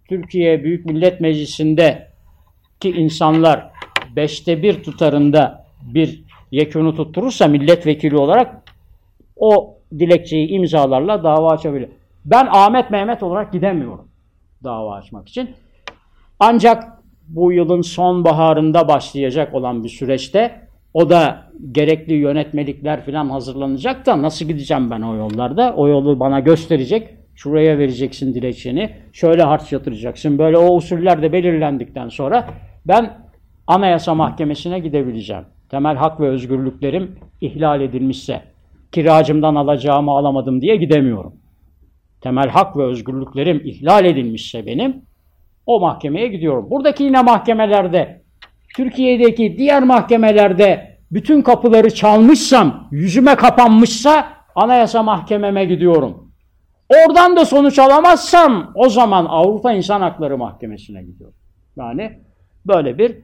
Türkiye Büyük Millet Meclisi'nde ki insanlar beşte bir tutarında bir yekunu tutturursa milletvekili olarak o dilekçeyi imzalarla dava açabilir. Ben Ahmet Mehmet olarak gidemiyorum dava açmak için. Ancak bu yılın sonbaharında başlayacak olan bir süreçte o da gerekli yönetmelikler falan hazırlanacak da nasıl gideceğim ben o yollarda? O yolu bana gösterecek. Şuraya vereceksin dilekçeni. Şöyle harç yatıracaksın. Böyle o usuller de belirlendikten sonra ben Anayasa Mahkemesi'ne gidebileceğim. Temel hak ve özgürlüklerim ihlal edilmişse, kiracımdan alacağımı alamadım diye gidemiyorum temel hak ve özgürlüklerim ihlal edilmişse benim o mahkemeye gidiyorum. Buradaki yine mahkemelerde Türkiye'deki diğer mahkemelerde bütün kapıları çalmışsam, yüzüme kapanmışsa anayasa mahkememe gidiyorum. Oradan da sonuç alamazsam o zaman Avrupa İnsan Hakları Mahkemesi'ne gidiyorum. Yani böyle bir